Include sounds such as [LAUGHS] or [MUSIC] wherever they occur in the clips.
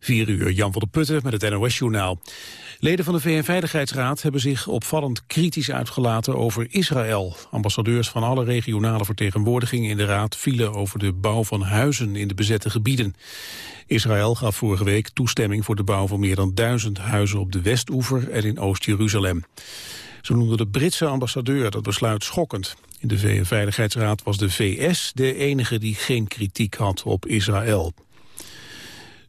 4 uur, Jan van der Putten met het NOS-journaal. Leden van de VN-veiligheidsraad hebben zich opvallend kritisch uitgelaten over Israël. Ambassadeurs van alle regionale vertegenwoordigingen in de raad vielen over de bouw van huizen in de bezette gebieden. Israël gaf vorige week toestemming voor de bouw van meer dan duizend huizen op de Westoever en in Oost-Jeruzalem. Zo noemde de Britse ambassadeur dat besluit schokkend. In de VN-veiligheidsraad was de VS de enige die geen kritiek had op Israël.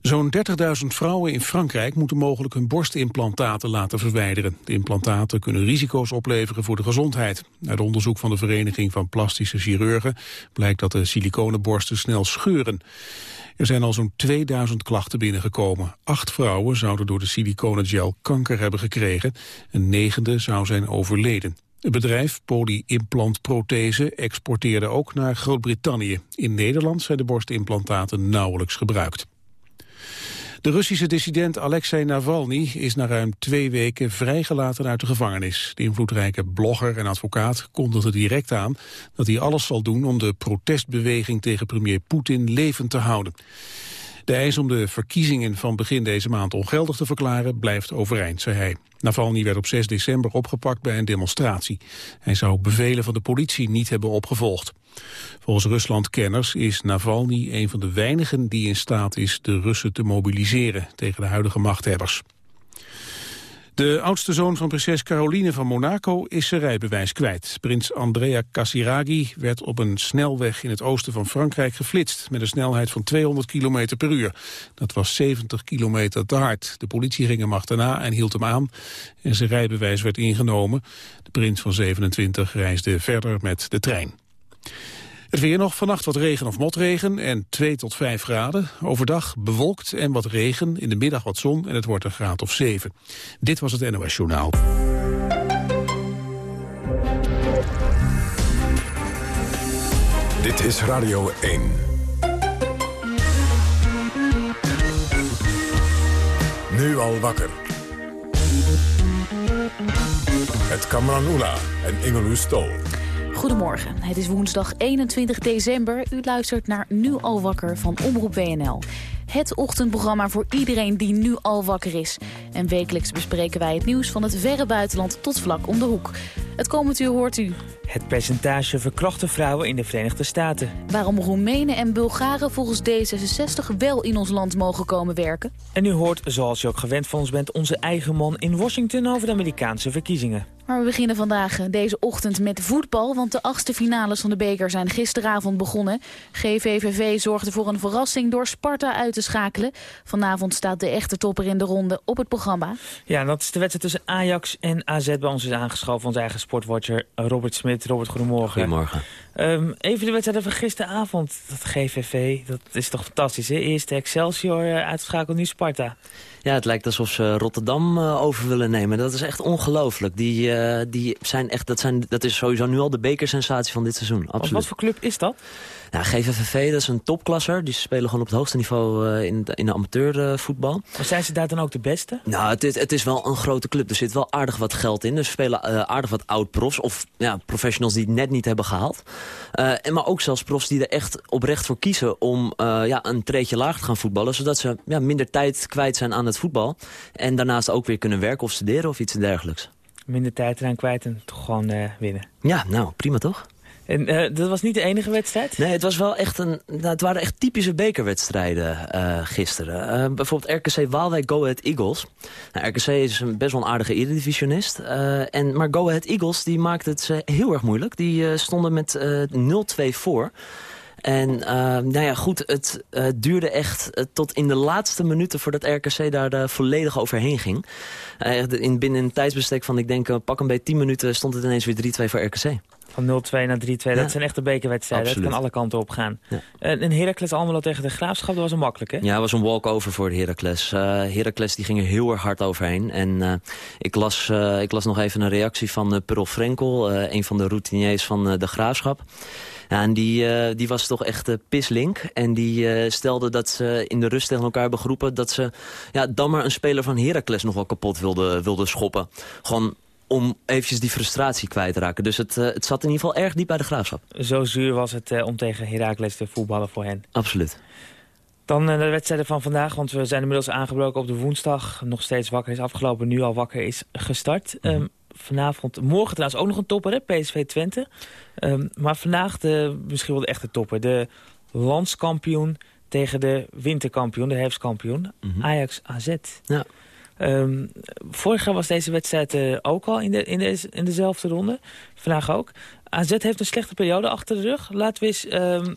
Zo'n 30.000 vrouwen in Frankrijk moeten mogelijk hun borstimplantaten laten verwijderen. De implantaten kunnen risico's opleveren voor de gezondheid. Uit onderzoek van de Vereniging van Plastische Chirurgen blijkt dat de siliconenborsten snel scheuren. Er zijn al zo'n 2000 klachten binnengekomen. Acht vrouwen zouden door de siliconengel kanker hebben gekregen. Een negende zou zijn overleden. Het bedrijf Polyimplant Prothese exporteerde ook naar Groot-Brittannië. In Nederland zijn de borstimplantaten nauwelijks gebruikt. De Russische dissident Alexei Navalny is na ruim twee weken vrijgelaten uit de gevangenis. De invloedrijke blogger en advocaat kondigde direct aan dat hij alles zal doen om de protestbeweging tegen premier Poetin levend te houden. De eis om de verkiezingen van begin deze maand ongeldig te verklaren blijft overeind, zei hij. Navalny werd op 6 december opgepakt bij een demonstratie. Hij zou bevelen van de politie niet hebben opgevolgd. Volgens Ruslandkenners is Navalny een van de weinigen die in staat is de Russen te mobiliseren tegen de huidige machthebbers. De oudste zoon van prinses Caroline van Monaco is zijn rijbewijs kwijt. Prins Andrea Casiraghi werd op een snelweg in het oosten van Frankrijk geflitst... met een snelheid van 200 km per uur. Dat was 70 kilometer te hard. De politie ging hem achterna en hield hem aan. En zijn rijbewijs werd ingenomen. De prins van 27 reisde verder met de trein. Het weer nog, vannacht wat regen of motregen en 2 tot 5 graden. Overdag bewolkt en wat regen, in de middag wat zon en het wordt een graad of 7. Dit was het NOS Journaal. Dit is Radio 1. Nu al wakker. Het Kamran Oela en Ingeloes Stol. Goedemorgen, het is woensdag 21 december. U luistert naar Nu al wakker van Omroep WNL. Het ochtendprogramma voor iedereen die nu al wakker is. En wekelijks bespreken wij het nieuws van het verre buitenland tot vlak om de hoek. Het komend uur hoort u... Het percentage verkrachte vrouwen in de Verenigde Staten. Waarom Roemenen en Bulgaren volgens D66 wel in ons land mogen komen werken. En u hoort, zoals je ook gewend van ons bent, onze eigen man in Washington over de Amerikaanse verkiezingen. Maar we beginnen vandaag eh, deze ochtend met voetbal, want de achtste finales van de beker zijn gisteravond begonnen. GVVV zorgde voor een verrassing door Sparta uit te schakelen. Vanavond staat de echte topper in de ronde op het programma. Ja, dat is de wedstrijd tussen Ajax en AZ. Bij ons is aangeschoven onze eigen sportwatcher Robert Smit. Robert, goedemorgen. Goedemorgen. Um, even de wedstrijd van gisteravond. Dat GVV, dat is toch fantastisch, hè? Eerst Excelsior uh, uitschakeld, nu Sparta. Ja, het lijkt alsof ze Rotterdam uh, over willen nemen. Dat is echt ongelooflijk. Die, uh, die zijn echt, dat, zijn, dat is sowieso nu al de bekersensatie van dit seizoen. Absoluut. Wat voor club is dat? Nou, GVVV, dat is een topklasser. Die spelen gewoon op het hoogste niveau uh, in, in de amateurvoetbal. maar zijn ze daar dan ook de beste? Nou, het is, het is wel een grote club. Er zit wel aardig wat geld in. Ze spelen uh, aardig wat oud-profs. Of ja, professionals die het net niet hebben gehaald. Uh, en maar ook zelfs profs die er echt oprecht voor kiezen om ja, een treetje laag te gaan voetballen. Zodat ze ja, minder tijd kwijt zijn aan het voetbal. En daarnaast ook weer kunnen werken of studeren of iets dergelijks. Minder tijd eraan kwijt en toch gewoon winnen. Ja, nou, prima toch? En uh, dat was niet de enige wedstrijd? Nee, het, was wel echt een, nou, het waren echt typische bekerwedstrijden uh, gisteren. Uh, bijvoorbeeld RKC Waalwijk Go Ahead Eagles. Nou, RKC is een best wel een aardige eredivisionist. en, maar Go Ahead Eagles die maakte het heel erg moeilijk. Die stonden met 0-2 voor. En uh, nou ja, goed, het uh, duurde echt uh, tot in de laatste minuten voordat RKC daar volledig overheen ging. in, binnen een tijdsbestek van, ik denk, pak een beetje 10 minuten stond het ineens weer 3-2 voor RKC. Van 0-2 naar 3-2, ja. dat zijn echte bekerwedstrijden. Dat kan alle kanten op gaan. Ja. En Heracles Almelo tegen de Graafschap, dat was een makkelijk, hè? Ja, het was een walkover voor Heracles. Uh, Heracles die ging er heel erg hard overheen. En uh, ik, las, uh, ik las nog even een reactie van Pearl Frenkel, een van de routiniers van de Graafschap. Ja, en die, uh, die was toch echt uh, pislink. En die uh, stelde dat ze in de rust tegen elkaar hebben geroepen... dat ze ja, dan maar een speler van Heracles nog wel kapot wilde, wilde schoppen. Gewoon om eventjes die frustratie kwijt te raken. Dus het, het zat in ieder geval erg diep bij de Graafschap. Zo zuur was het om tegen Heracles te voetballen voor hen. Absoluut. Dan de wedstrijden van vandaag, want we zijn inmiddels aangebroken op de woensdag. Nog steeds wakker is afgelopen, nu al wakker is gestart. Um, vanavond, morgen trouwens ook nog een topper, hè? PSV Twente. Um, maar vandaag de, misschien wel de echte topper. De landskampioen tegen de winterkampioen, de herfstkampioen. Mhm. Ajax AZ. Ja. Um, vorig jaar was deze wedstrijd uh, ook al in, de, in, de, in dezelfde ronde. Vandaag ook. AZ heeft een slechte periode achter de rug. Laten we eens um,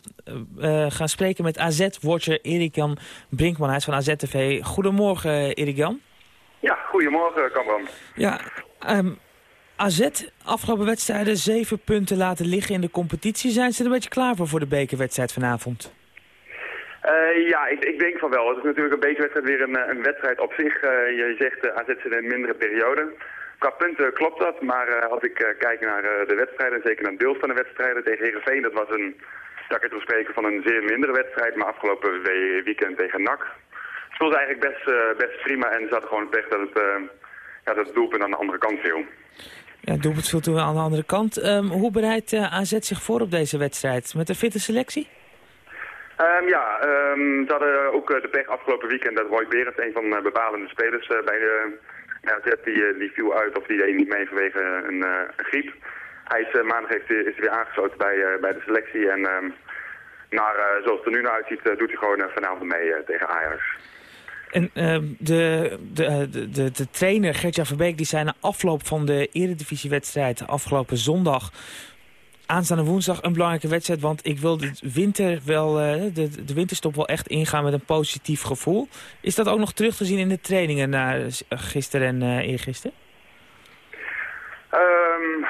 uh, gaan spreken met AZ-watcher Erik-Jan Brinkman. Hij is van AZ-TV. Goedemorgen, Erik-Jan. Ja, goedemorgen, Kamran. Ja, um, AZ, afgelopen wedstrijden zeven punten laten liggen in de competitie. Zijn ze er een beetje klaar voor voor de bekerwedstrijd vanavond? Uh, ja, ik, ik, denk van wel. Het is natuurlijk een bekerwedstrijd weer een, een wedstrijd op zich. Uh, je zegt uh, AZ zit in een mindere periode. Qua punten klopt dat, maar als ik kijk naar de wedstrijden, zeker naar deels van de wedstrijden tegen Heerenveen, dat was een, dat ik het spreken van een zeer mindere wedstrijd, maar afgelopen weekend tegen NAC speelde eigenlijk best, best prima en hadden gewoon het pech dat het, ja, dat het doelpunt aan de andere kant viel. Ja, doelpunt viel toen aan de andere kant. Um, hoe bereidt AZ zich voor op deze wedstrijd? Met een fitte selectie? Um, ja, um, ze hadden ook uh, de pech afgelopen weekend dat Roy Berend, een van de bepalende spelers bij de AZ, die, die viel uit of die deed niet mee vanwege een, griep. Hij is maandag heeft, is weer aangesloten bij, bij de selectie en naar, zoals het er nu naar uitziet doet hij gewoon vanavond mee tegen Ajax. En de, de, de, de, trainer Gertja Verbeek die zei na afloop van de eredivisiewedstrijd afgelopen zondag aanstaande woensdag een belangrijke wedstrijd. Want ik wil de winter wel, uh, de, de winterstop wel echt ingaan met een positief gevoel. Is dat ook nog terug te zien in de trainingen na gisteren en eergisteren? Um,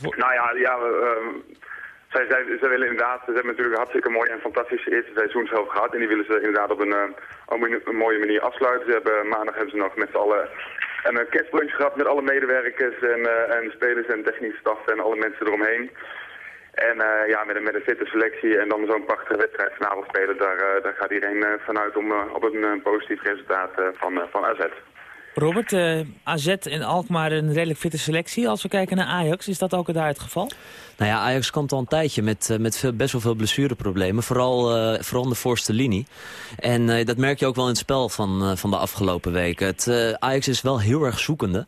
nou ja, ja uh, zij, willen inderdaad, ze hebben natuurlijk een hartstikke mooi en fantastische eerste seizoenshelft gehad. En die willen ze inderdaad op een, een, een mooie manier afsluiten. Ze hebben, maandag hebben ze nog met z'n allen en een kerstbrunch gehad met alle medewerkers en, en spelers en technische staf en alle mensen eromheen. En ja, met een, met een fitte selectie en dan zo'n prachtige wedstrijd vanavond spelen, daar, daar gaat iedereen vanuit om op een positief resultaat van, van AZ. Robert, AZ en Alkmaar een redelijk fitte selectie. Als we kijken naar Ajax, is dat ook daar het geval? Nou ja, Ajax komt al een tijdje met, met veel, best wel veel blessureproblemen. Vooral, uh, vooral de voorste linie. En uh, dat merk je ook wel in het spel van, uh, van de afgelopen weken. Het, Ajax is wel heel erg zoekende.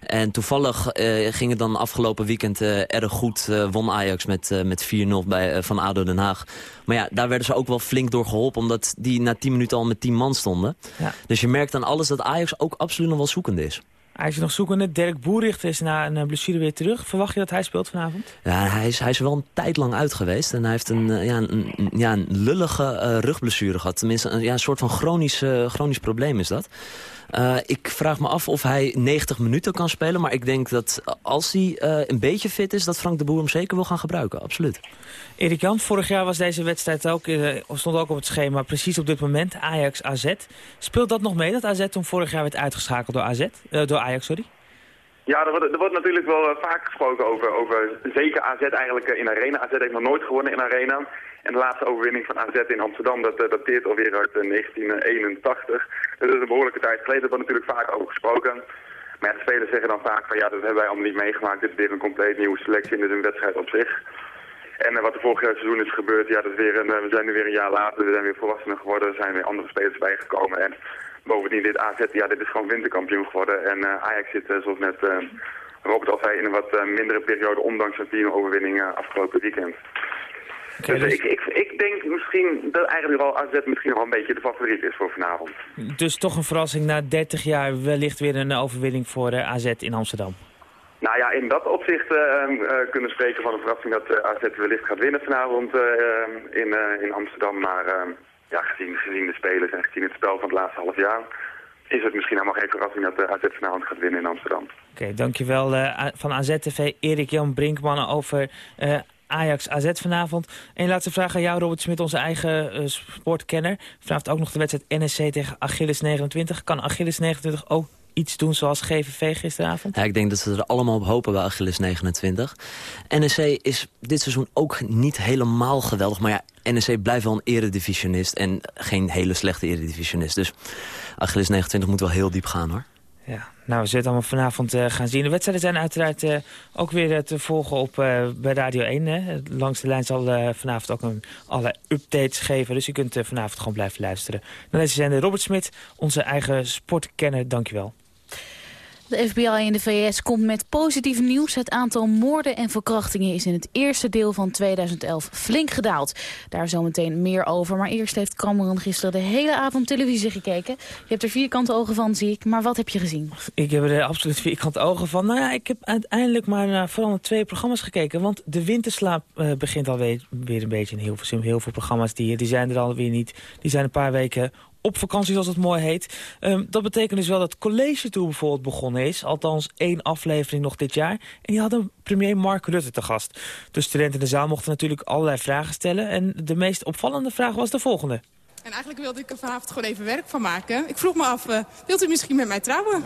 En toevallig ging het dan afgelopen weekend erg goed. won Ajax met, met 4-0 bij van ADO Den Haag. Maar ja, daar werden ze ook wel flink door geholpen. Omdat die na 10 minuten al met 10 man stonden. Ja. Dus je merkt aan alles dat Ajax ook absoluut nog wel zoekende is. Hij is nog zoekende. Dirk Boerichter is na een blessure weer terug. Verwacht je dat hij speelt vanavond? Ja, hij is, hij is wel een tijd lang uit geweest. En hij heeft een, ja, een, ja, een lullige uh, rugblessure gehad. Tenminste, een, ja, een soort van chronisch, chronisch probleem is dat. Uh, ik vraag me af of hij 90 minuten kan spelen. Maar ik denk dat als hij uh, een beetje fit is... dat Frank de Boer hem zeker wil gaan gebruiken. Absoluut. Erik Jan, vorig jaar was deze wedstrijd ook, uh, stond ook op het schema. Precies op dit moment, Ajax-AZ. Speelt dat nog mee, dat AZ toen vorig jaar werd uitgeschakeld door, AZ, door Ajax? Sorry? Ja, er wordt, er wordt natuurlijk wel vaak gesproken over, over zeker AZ eigenlijk in Arena. AZ heeft nog nooit gewonnen in Arena. En de laatste overwinning van AZ in Amsterdam, dat dateert alweer uit 1981. Dat is een behoorlijke tijd geleden, daar natuurlijk vaak over gesproken. Maar de spelers zeggen dan vaak van ja, dat hebben wij allemaal niet meegemaakt. Dit is weer een compleet nieuwe selectie en dit is een wedstrijd op zich. En uh, wat er vorig jaar seizoen is gebeurd, ja, dat is weer een, we zijn nu weer een jaar later, we zijn weer volwassener geworden, er zijn weer andere spelers bijgekomen. En bovendien dit AZ, ja, dit is gewoon winterkampioen geworden. En Ajax zit, zoals net Robert al zei, in een wat mindere periode, ondanks een 4 overwinning afgelopen weekend. Okay, dus, dus, Ik, ik, ik denk misschien dat eigenlijk al AZ misschien nog een beetje de favoriet is voor vanavond. Dus toch een verrassing na 30 jaar wellicht weer een overwinning voor uh, AZ in Amsterdam? Nou ja, in dat opzicht uh, uh, kunnen we spreken van een verrassing dat AZ wellicht gaat winnen vanavond in, in Amsterdam. Maar ja, gezien, gezien de spelers en gezien het spel van het laatste half jaar is het misschien helemaal geen verrassing dat AZ vanavond gaat winnen in Amsterdam. Oké, dankjewel uh, van AZ-TV Erik-Jan Brinkman over uh, Ajax AZ vanavond. En laatste vraag aan jou, Robert Smit, onze eigen uh, sportkenner. Vraagt ook nog de wedstrijd NSC tegen Achilles 29. Kan Achilles 29 ook iets doen zoals GVV gisteravond? Ja, ik denk dat ze er allemaal op hopen bij Achilles 29. NSC is dit seizoen ook niet helemaal geweldig. Maar ja, NEC blijft wel een eredivisionist en geen hele slechte eredivisionist. Dus Achilles 29 moet wel heel diep gaan hoor. Ja, nou, we zullen het allemaal vanavond uh, gaan zien. De wedstrijden zijn uiteraard uh, ook weer te volgen op, bij Radio 1. Hè. Langs de lijn zal vanavond ook een, alle updates geven. Dus u kunt vanavond gewoon blijven luisteren. Dan deze zijn Robert Smit, onze eigen sportkenner. Dankjewel. De FBI in de VS komt met positief nieuws. Het aantal moorden en verkrachtingen is in het eerste deel van 2011 flink gedaald. Daar zometeen meer over. Maar eerst heeft Cameron gisteren de hele avond televisie gekeken. Je hebt er vierkante ogen van, zie ik. Maar wat heb je gezien? Ik heb er absoluut vierkante ogen van. Nou ja, ik heb uiteindelijk maar naar vooral naar twee programma's gekeken. Want de winterslaap uh, begint alweer weer een beetje in heel veel, heel veel programma's. Die, die zijn er alweer niet. Die zijn een paar weken op vakantie, zoals het mooi heet. Um, dat betekent dus wel dat College Tour bijvoorbeeld begonnen is. Althans één aflevering nog dit jaar. En die hadden premier Mark Rutte te gast. De studenten in de zaal mochten natuurlijk allerlei vragen stellen. En de meest opvallende vraag was de volgende. En eigenlijk wilde ik er vanavond gewoon even werk van maken. Ik vroeg me af, uh, wilt u misschien met mij trouwen?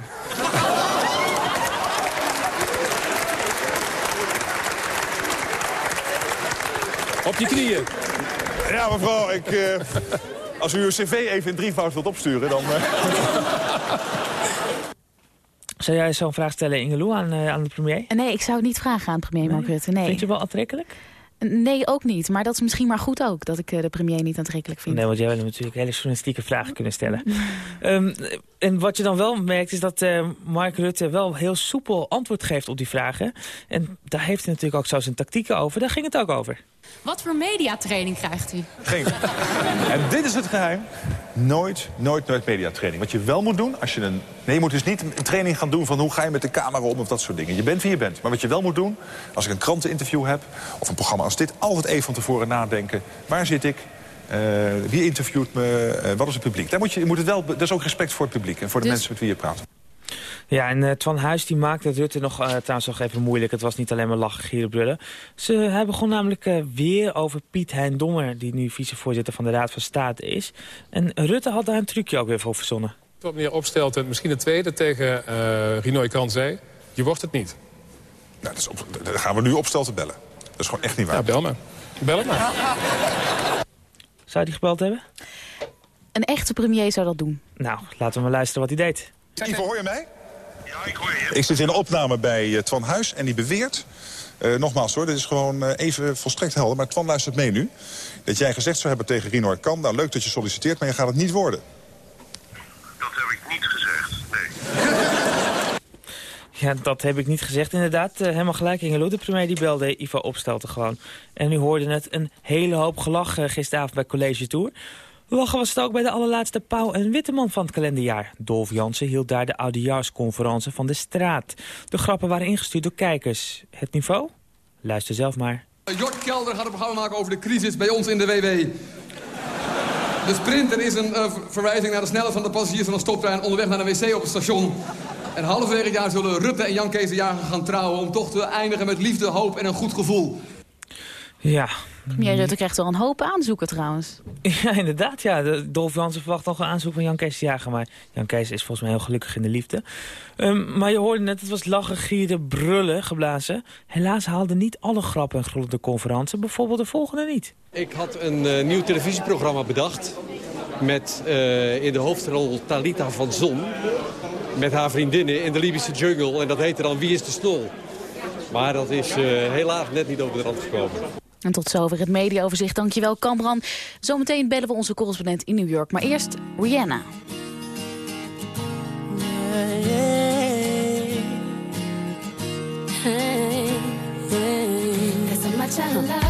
Op je knieën. Ja, mevrouw, ik... Uh... Als u uw cv even in drievoud wilt opsturen, dan... Uh... [LAUGHS] Zou jij zo'n vraag stellen, Ingeloe, aan, uh, aan de premier? Nee, ik zou het niet vragen aan premier Mark Rutte. Nee. Vind je wel aantrekkelijk? Nee, ook niet. Maar dat is misschien maar goed ook, dat ik uh, de premier niet aantrekkelijk vind. Nee, want jij wil natuurlijk hele journalistieke vragen kunnen stellen. um, [LAUGHS] en wat je dan wel merkt, is dat uh, Mark Rutte wel heel soepel antwoord geeft op die vragen. En daar heeft hij natuurlijk ook zo zijn tactieken over. Daar ging het ook over. Wat voor mediatraining krijgt u? Geen. [LAUGHS] En dit is het geheim. Nooit, nooit, nooit mediatraining. Wat je wel moet doen, als je een... Nee, je moet dus niet een training gaan doen van hoe ga je met de camera om of dat soort dingen. Je bent wie je bent. Maar wat je wel moet doen, als ik een kranteninterview heb... of een programma als dit, altijd even van tevoren nadenken. Waar zit ik? Uh, wie interviewt me? Uh, wat is het publiek? Daar moet je, je moet het wel, dat is ook respect voor het publiek en voor de dus mensen met wie je praat. Ja, en uh, Twan Huis die maakte het Rutte nog uh, trouwens nog even moeilijk. Het was niet alleen maar lachen, gieren, brullen. Ze, hij begon namelijk uh, weer over Piet Hein Donner... die nu vicevoorzitter van de Raad van State is. En Rutte had daar een trucje ook weer voor verzonnen. Wat meneer Opstelt en misschien het tweede tegen uh, Rinoy Kan zei... je wordt het niet. Nou, dat is op, dan gaan we nu Opstelten bellen. Dat is gewoon echt niet waar. Ja, bel me. Bel het maar. Zou hij gebeld hebben? Een echte premier zou dat doen. Nou, laten we maar luisteren wat hij deed. Ivo, hoor je mij? Ja, ik hoor je. Ik zit in de opname bij uh, Twan Huis en die beweert... Uh, nogmaals hoor, dit is gewoon uh, even volstrekt helder. Maar Twan luistert mee nu. Dat jij gezegd zou hebben tegen Rino Kan... nou leuk dat je solliciteert, maar je gaat het niet worden. Dat heb ik niet gezegd, nee. Ja, dat heb ik niet gezegd inderdaad. Uh, helemaal gelijk, Ingeloe. De premier die belde Ivo Opstelten gewoon. En u hoorde het een hele hoop gelach gisteravond bij College Tour. Lachen was het ook bij de allerlaatste Pauw en Witteman van het kalenderjaar. Dolf Jansen hield daar de oudejaarsconferentie van de straat. De grappen waren ingestuurd door kijkers. Het niveau? Luister zelf maar. Jort Kelder gaat een programma maken over de crisis bij ons in de WW. De sprinter is een uh, verwijzing naar de snelheid van de passagiers van een stoptrein onderweg naar een wc op het station. En halverwege het jaar zullen Rutte en Jan Kees de Jager gaan trouwen... om toch te eindigen met liefde, hoop en een goed gevoel. Ja. Premier Rutte krijgt wel een hoop aanzoeken trouwens. [LAUGHS] Ja, inderdaad. Ja. Dolf Jansen verwacht nog een aanzoek van Jan Kees Jager. Maar Jan Kees is volgens mij heel gelukkig in de liefde. Um, maar je hoorde net, het was lachen, gieren, brullen geblazen. Helaas haalden niet alle grappen en grollen de conferentie. Bijvoorbeeld de volgende niet. Ik had een uh, nieuw televisieprogramma bedacht. Met uh, in de hoofdrol Talita van Zon. Met haar vriendinnen in de Libische jungle. En dat heette dan Wie is de Snol? Maar dat is uh, helaas net niet over de rand gekomen. En tot zover het mediaoverzicht. Dankjewel, Kamran. Zometeen bellen we onze correspondent in New York. Maar eerst Rihanna. Hey, hey, hey,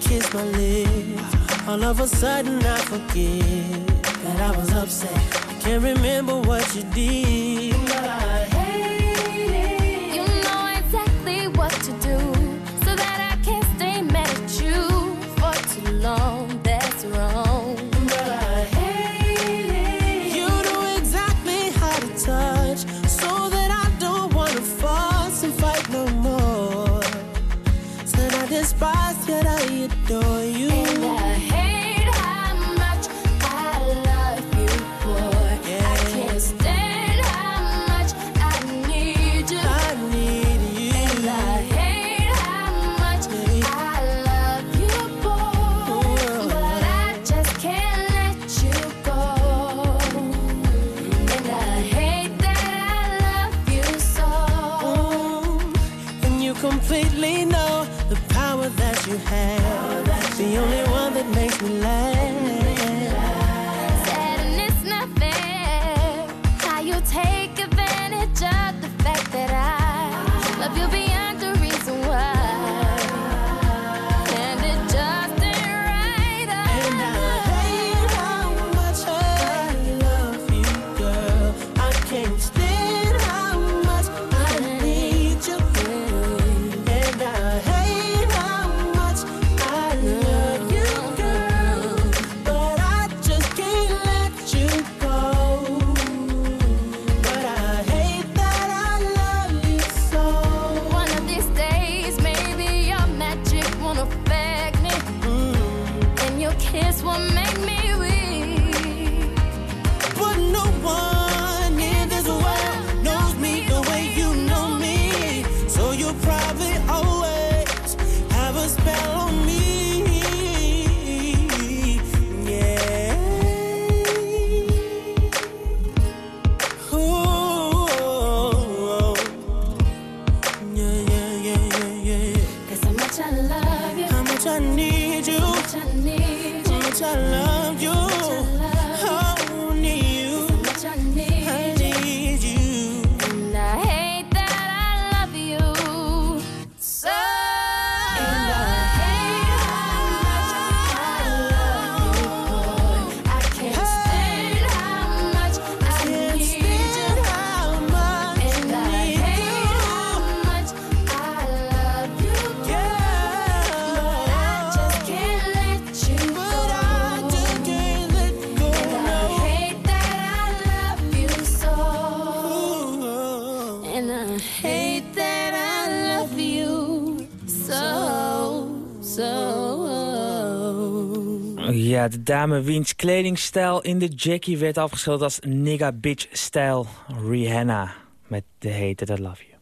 kiss my lips. All of a sudden I forget that I was upset. I can't remember what you did. De dame wiens kledingstijl in de Jackie werd afgeschilderd als nigga bitch stijl Rihanna. Met de hete I Love You.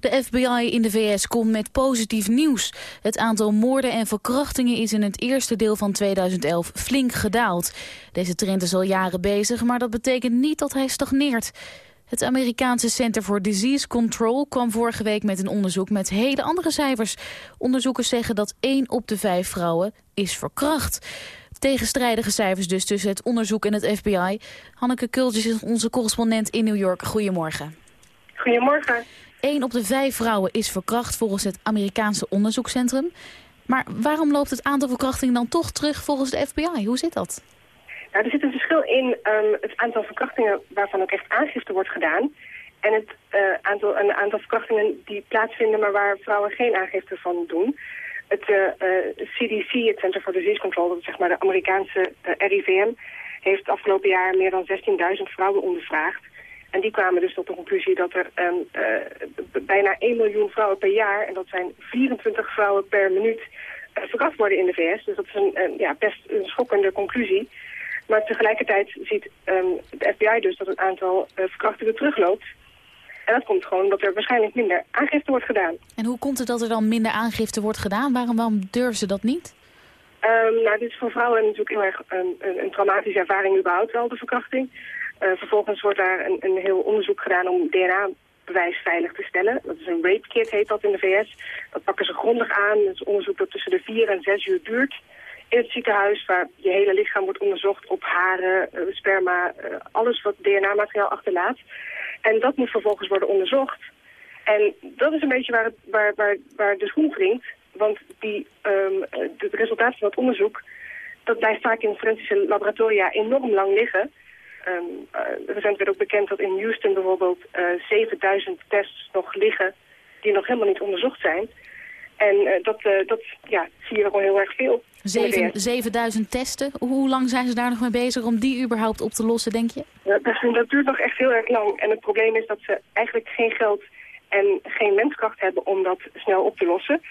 De FBI in de VS komt met positief nieuws. Het aantal moorden en verkrachtingen is in het eerste deel van 2011 flink gedaald. Deze trend is al jaren bezig, maar dat betekent niet dat hij stagneert. Het Amerikaanse Center for Disease Control kwam vorige week met een onderzoek met hele andere cijfers. Onderzoekers zeggen dat 1 op de 5 vrouwen is verkracht. Tegenstrijdige cijfers dus tussen het onderzoek en het FBI. Hanneke Kultjes is onze correspondent in New York. Goedemorgen. Goedemorgen. 1 op de 5 vrouwen is verkracht volgens het Amerikaanse onderzoekscentrum. Maar waarom loopt het aantal verkrachtingen dan toch terug volgens de FBI? Hoe zit dat? Nou, er zit een verschil in ehm, het aantal verkrachtingen waarvan ook echt aangifte wordt gedaan. En het eh, aantal, een aantal verkrachtingen die plaatsvinden, maar waar vrouwen geen aangifte van doen. Het eh, eh, CDC, het Center for Disease Control, dat is zeg maar de Amerikaanse eh, RIVM, heeft afgelopen jaar meer dan 16.000 vrouwen ondervraagd. En die kwamen dus tot de conclusie dat er ehm, eh, bijna 1 miljoen vrouwen per jaar, en dat zijn 24 vrouwen per minuut, eh, verkracht worden in de VS. Dus dat is een, ja, best een schokkende conclusie. Maar tegelijkertijd ziet ehm, de FBI dus dat het aantal eh, verkrachtingen terugloopt. En dat komt gewoon omdat er waarschijnlijk minder aangifte wordt gedaan. En hoe komt het dat er dan minder aangifte wordt gedaan? Waarom, waarom durven ze dat niet? Ehm, nou, dit is voor vrouwen natuurlijk heel erg een, een, een traumatische ervaring überhaupt wel, de verkrachting. Eh, vervolgens wordt daar een, een heel onderzoek gedaan om DNA-bewijs veilig te stellen. Dat is een rape kit, heet dat in de VS. Dat pakken ze grondig aan. Dat is onderzoek dat tussen de vier en zes uur duurt in het ziekenhuis... waar je hele lichaam wordt onderzocht op haren, eh, sperma, eh, alles wat DNA-materiaal achterlaat. En dat moet vervolgens worden onderzocht. En dat is een beetje waar, het, waar, waar, waar de schoen wringt. Want die, eh, de resultaten van het onderzoek... dat blijft vaak in forensische laboratoria enorm lang liggen... Ehm, eh, recent werd ook bekend dat in Houston bijvoorbeeld eh 7000 tests nog liggen die nog helemaal niet onderzocht zijn. En eh, dat, eh, dat ja, zie je gewoon heel erg veel. in de Zeven, VS. 7000 testen. Hoe lang zijn ze daar nog mee bezig om die überhaupt op te lossen, denk je? Dat, dat duurt nog echt heel erg lang. En het probleem is dat ze eigenlijk geen geld en geen menskracht hebben om dat snel op te lossen.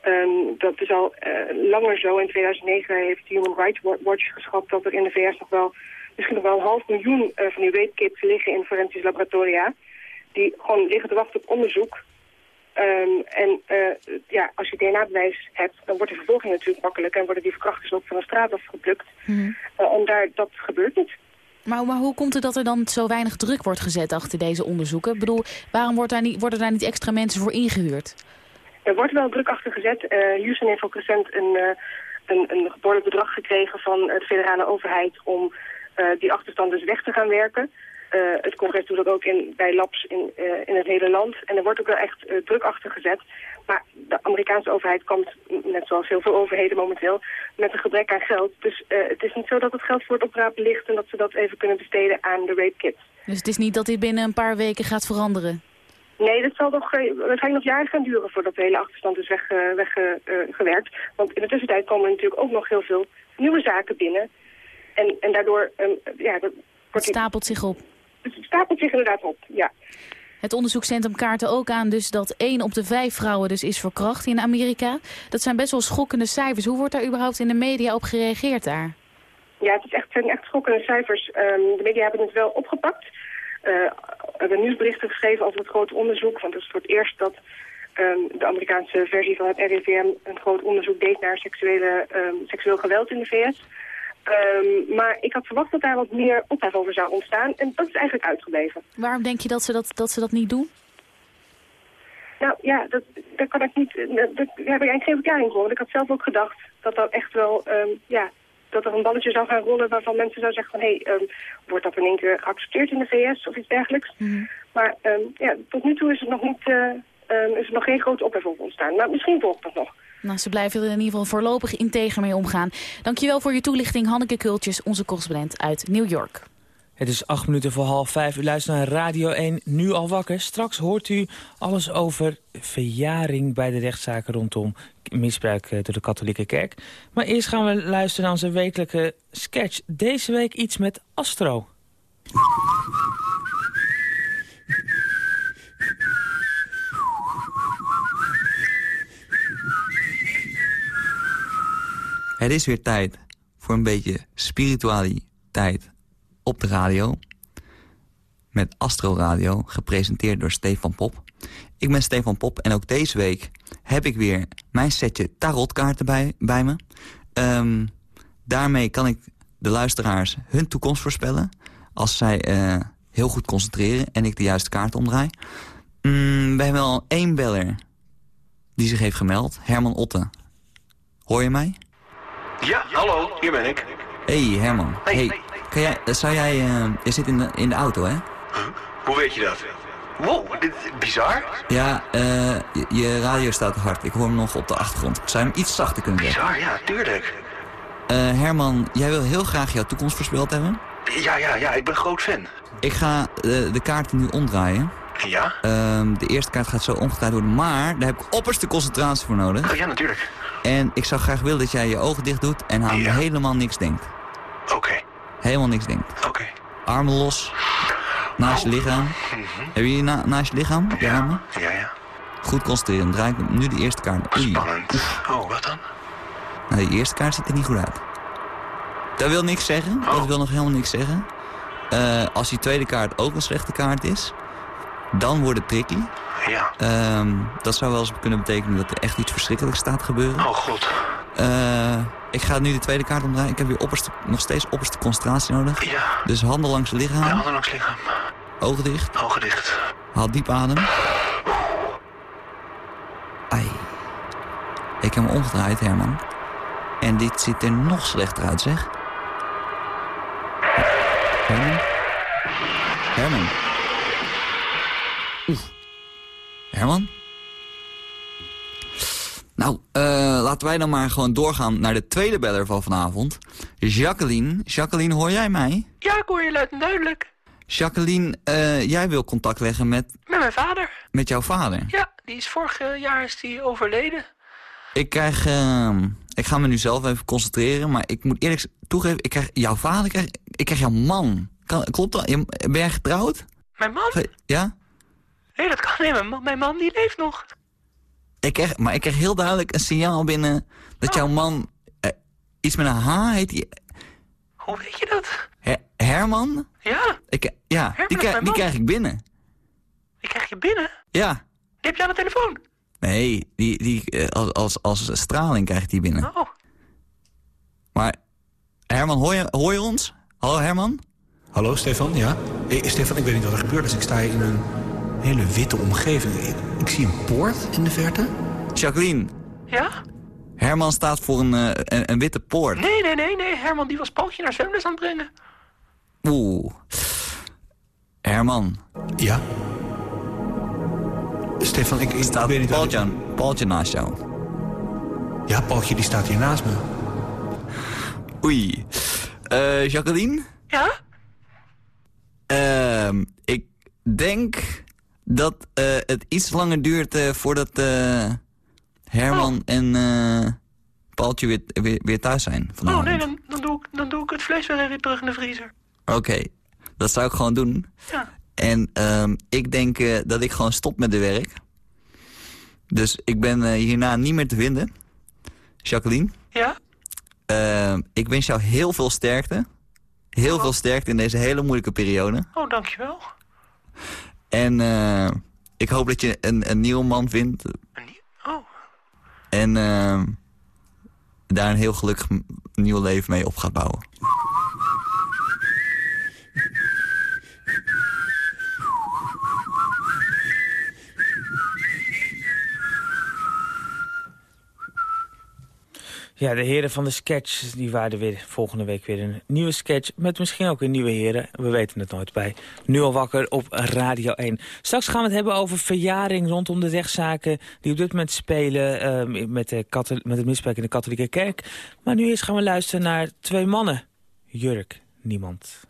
Ehm, dat is al eh, langer zo. In 2009 heeft Human Rights Watch geschat dat er in de VS nog wel misschien nog wel een half miljoen van die rape kits liggen in forensische laboratoria. Die gewoon liggen te wachten op onderzoek. Ehm, en eh, ja, als je DNA-bewijs hebt, dan wordt de vervolging natuurlijk makkelijk en worden die verkrachters ook van de straat afgeplukt. En daar, dat gebeurt niet. Maar, maar hoe komt het dat er dan zo weinig druk wordt gezet achter deze onderzoeken? Ik bedoel, waarom wordt daar niet, worden daar niet extra mensen voor ingehuurd? Er wordt wel druk achter gezet. Eh, Houston heeft ook recent een, eh, een, een behoorlijk bedrag gekregen van de federale overheid om die achterstand dus weg te gaan werken. Eh, het congres doet dat ook in, bij labs in, eh, in het hele land. En er wordt ook wel echt eh, druk achter gezet. Maar de Amerikaanse overheid komt, net zoals heel veel overheden momenteel, met een gebrek aan geld. Dus het is niet zo dat het geld voor het oprapen ligt en dat ze dat even kunnen besteden aan de rape kits. Dus het is niet dat dit binnen een paar weken gaat veranderen. Nee, dat zal nog, waarschijnlijk nog jaren gaan duren voordat de hele achterstand is weggewerkt. Weg, gewerkt. Want in de tussentijd komen er natuurlijk ook nog heel veel nieuwe zaken binnen. En, en daardoor, ehm, ja, Het stapelt zich op. het stapelt zich inderdaad op, ja. Het onderzoekscentrum kaarten ook aan dus dat één op de vijf vrouwen dus is verkracht in Amerika. Dat zijn best wel schokkende cijfers. Hoe wordt daar überhaupt in de media op gereageerd daar? Ja, het is echt, zijn echt schokkende cijfers. Ehm, de media hebben het wel opgepakt. Eh, we hebben nieuwsberichten geschreven over het grote onderzoek. Want het is voor het eerst dat ehm, de Amerikaanse versie van het RIVM een groot onderzoek deed naar seksuele, ehm, seksueel geweld in de VS. Ehm, maar ik had verwacht dat daar wat meer ophef over zou ontstaan. En dat is eigenlijk uitgebleven. Waarom denk je dat ze dat, dat, ze dat niet doen? Nou ja, dat, daar kan ik niet. eh, Dat, daar heb ik eigenlijk geen verklaring voor. Want ik had zelf ook gedacht dat dat echt wel. ehm, ja, dat er een balletje zou gaan rollen waarvan mensen zouden zeggen van... hé, hey, ehm, wordt dat in één keer geaccepteerd in de VS of iets dergelijks? Maar ehm, ja, tot nu toe is er nog, niet, eh, is er nog geen grote ophef over ontstaan. Maar misschien volgt dat nog. Nou, ze blijven er in ieder geval voorlopig integer mee omgaan. Dankjewel voor je toelichting, Hanneke Kultjes, onze correspondent uit New York. Het is acht minuten voor half vijf. U luistert naar Radio 1, nu al wakker. Straks hoort u alles over verjaring bij de rechtszaken rondom misbruik eh, door de katholieke kerk. Maar eerst gaan we luisteren naar onze wekelijke sketch. Deze week iets met Astro. Het is weer tijd voor een beetje spiritualiteit op de radio. Met Astro Radio, gepresenteerd door Stefan Pop. Ik ben Stefan Pop en ook deze week heb ik weer mijn setje tarotkaarten bij, bij me. Ehm, daarmee kan ik de luisteraars hun toekomst voorspellen... als zij eh, heel goed concentreren en ik de juiste kaart omdraai. Mm, we hebben al één beller die zich heeft gemeld, Herman Otte. Hoor je mij? Ja, hallo, hier ben ik. Hey Herman. Hey, kan jij, eh, zou jij, eh, je zit in de, in de auto hè? Hoe weet je dat? Wow, dit is bizar. Ja, eh, je, je radio staat te hard. Ik hoor hem nog op de achtergrond. Zou je hem iets zachter kunnen zetten? Bizar, ja, tuurlijk. Herman, jij wil heel graag jouw toekomst voorspeld hebben? Ja, ja, ja, ik ben groot fan. Ik ga de kaarten nu omdraaien. Ja? Ehm, de eerste kaart gaat zo omgedraaid worden, maar daar heb ik opperste concentratie voor nodig. Oh, ja, natuurlijk. En ik zou graag willen dat jij je ogen dicht doet en aan helemaal niks denkt. Oké. Helemaal niks denkt. Oké. Armen los. Naast je lichaam. Heb je je na- naast je lichaam? Armen? Ja, ja. Goed concentreren. Draai ik nu de eerste kaart. Oei. Spannend. Oh, wat dan? Nou, die eerste kaart ziet er niet goed uit. Dat wil niks zeggen. Dat wil nog helemaal niks zeggen. Eh, als die tweede kaart ook een slechte kaart is, dan wordt het tricky. Ja. Ehm, dat zou wel eens kunnen betekenen dat er echt iets verschrikkelijks staat gebeuren. Oh, god. Eh, ik ga nu de tweede kaart omdraaien. Ik heb weer opperste, nog steeds opperste concentratie nodig. Ja. Dus handen langs het lichaam. Ja, handen langs lichaam. Ogen dicht. Ogen dicht. Haal diep adem. Ai. Ik heb hem omgedraaid, Herman. En dit ziet er nog slechter uit, zeg. Herman? Herman? Herman? Nou, eh, laten wij dan maar gewoon doorgaan naar de tweede beller van vanavond. Jacqueline. Jacqueline, hoor jij mij? Ja, ik hoor je luid en duidelijk. Jacqueline, eh, jij wil contact leggen met, Met mijn vader. met jouw vader. Ja, die is vorig eh, jaar is die overleden. Ik krijg... ehm, ik ga me nu zelf even concentreren, maar ik moet eerlijk toegeven... Ik krijg jouw vader, ik krijg, ik krijg jouw man. Kan, klopt dat? Ben jij getrouwd? Mijn man? Ja? Nee, dat kan niet. Mijn man, mijn man die leeft nog. Ik krijg, maar ik krijg heel duidelijk een signaal binnen dat jouw man... eh, iets met een H heet die... Hoe weet je dat? Her- Herman? Ja, Ik, ja, Herman die, krijg, die krijg ik binnen. die krijg je binnen. Ja. Die heb je aan de telefoon. Nee, die, die, eh, als, als, als straling krijg ik die binnen. Oh, Maar Herman, hoor je, hoor je ons? Hallo Herman? Hallo Stefan, ja? Hey, Stefan, ik weet niet wat er gebeurd is. Ik sta hier in een hele witte omgeving. Ik, ik zie een poort in de verte. Jacqueline, Ja? Herman staat voor een, eh, een, een witte poort. Nee, nee, nee, nee. Herman die was Paultje naar zwemles aan het brengen. Oeh. Herman. Ja? Stefan, ik, ik staat weet niet... Paultje, naast jou. Ja, Paultje die staat hier naast me. Oei. Eh, Jacqueline? Ja? Ehm, ik denk dat eh, het iets langer duurt eh, voordat eh, Herman Oh. en Paultje weer, weer, weer thuis zijn Oh nee, dan, dan, doe ik, dan doe ik het vlees weer even terug in de vriezer. Oké, dat zou ik gewoon doen. Ja. En ehm, ik denk dat ik gewoon stop met de werk. Dus ik ben hierna niet meer te vinden. Jacqueline, Ja? ehm, ik wens jou heel veel sterkte. Heel veel sterkte in deze hele moeilijke periode. Oh, dankjewel. En eh, ik hoop dat je een, een nieuwe man vindt. Oh. En ehm, daar een heel gelukkig nieuw leven mee op gaat bouwen. Ja, de heren van de sketch, die waren weer volgende week weer een nieuwe sketch... met misschien ook een nieuwe heren. We weten het nooit bij. Nu al wakker op Radio 1. Straks gaan we het hebben over verjaring rondom de rechtszaken... die op dit moment spelen eh, met, de met het misbruik in de katholieke kerk. Maar nu eerst gaan we luisteren naar twee mannen. Jurk, niemand.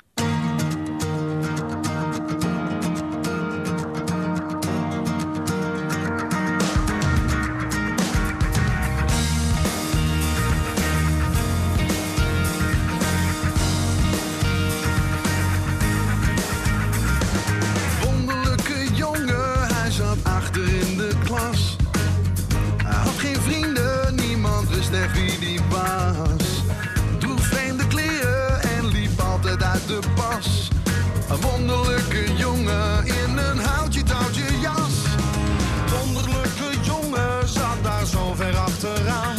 Een wonderlijke jongen in een houtje touwtje jas. Wonderlijke jongen zat daar zo ver achteraan.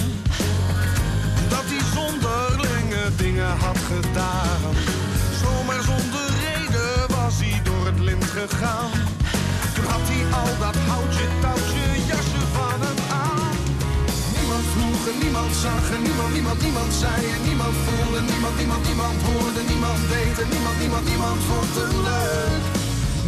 Dat hij zonderlinge dingen had gedaan. Zomaar zonder reden was hij door het lint gegaan. Toen had hij al dat houtje, touwtje, Niemand zag en niemand, niemand, niemand zei en niemand voelde. Niemand, niemand, niemand hoorde, niemand deed en niemand, niemand, niemand vond hem leuk.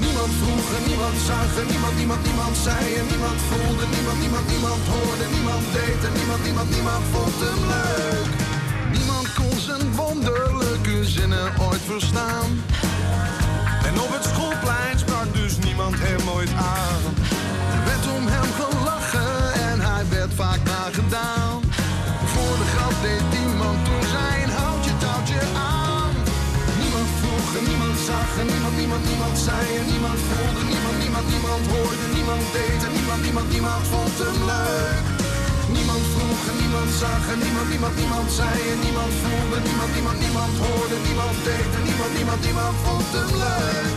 Niemand vroeg en niemand zag en niemand, niemand, niemand zei en niemand voelde. Niemand, niemand, niemand hoorde, niemand deed en niemand, niemand, niemand vond hem leuk. Niemand kon zijn wonderlijke zinnen ooit verstaan. En op het schoolplein sprak dus niemand hem ooit aan. Deed iemand toen zijn houtje touwtje aan. Niemand vroeg en niemand zag en niemand, niemand, niemand zei en niemand voelde. Niemand, niemand, niemand hoorde, niemand deed en niemand, niemand, niemand vond hem leuk. Niemand vroeg en niemand zag en niemand, niemand, niemand zei en niemand voelde. Niemand, niemand, niemand hoorde, niemand deed en niemand, niemand, niemand vond hem leuk.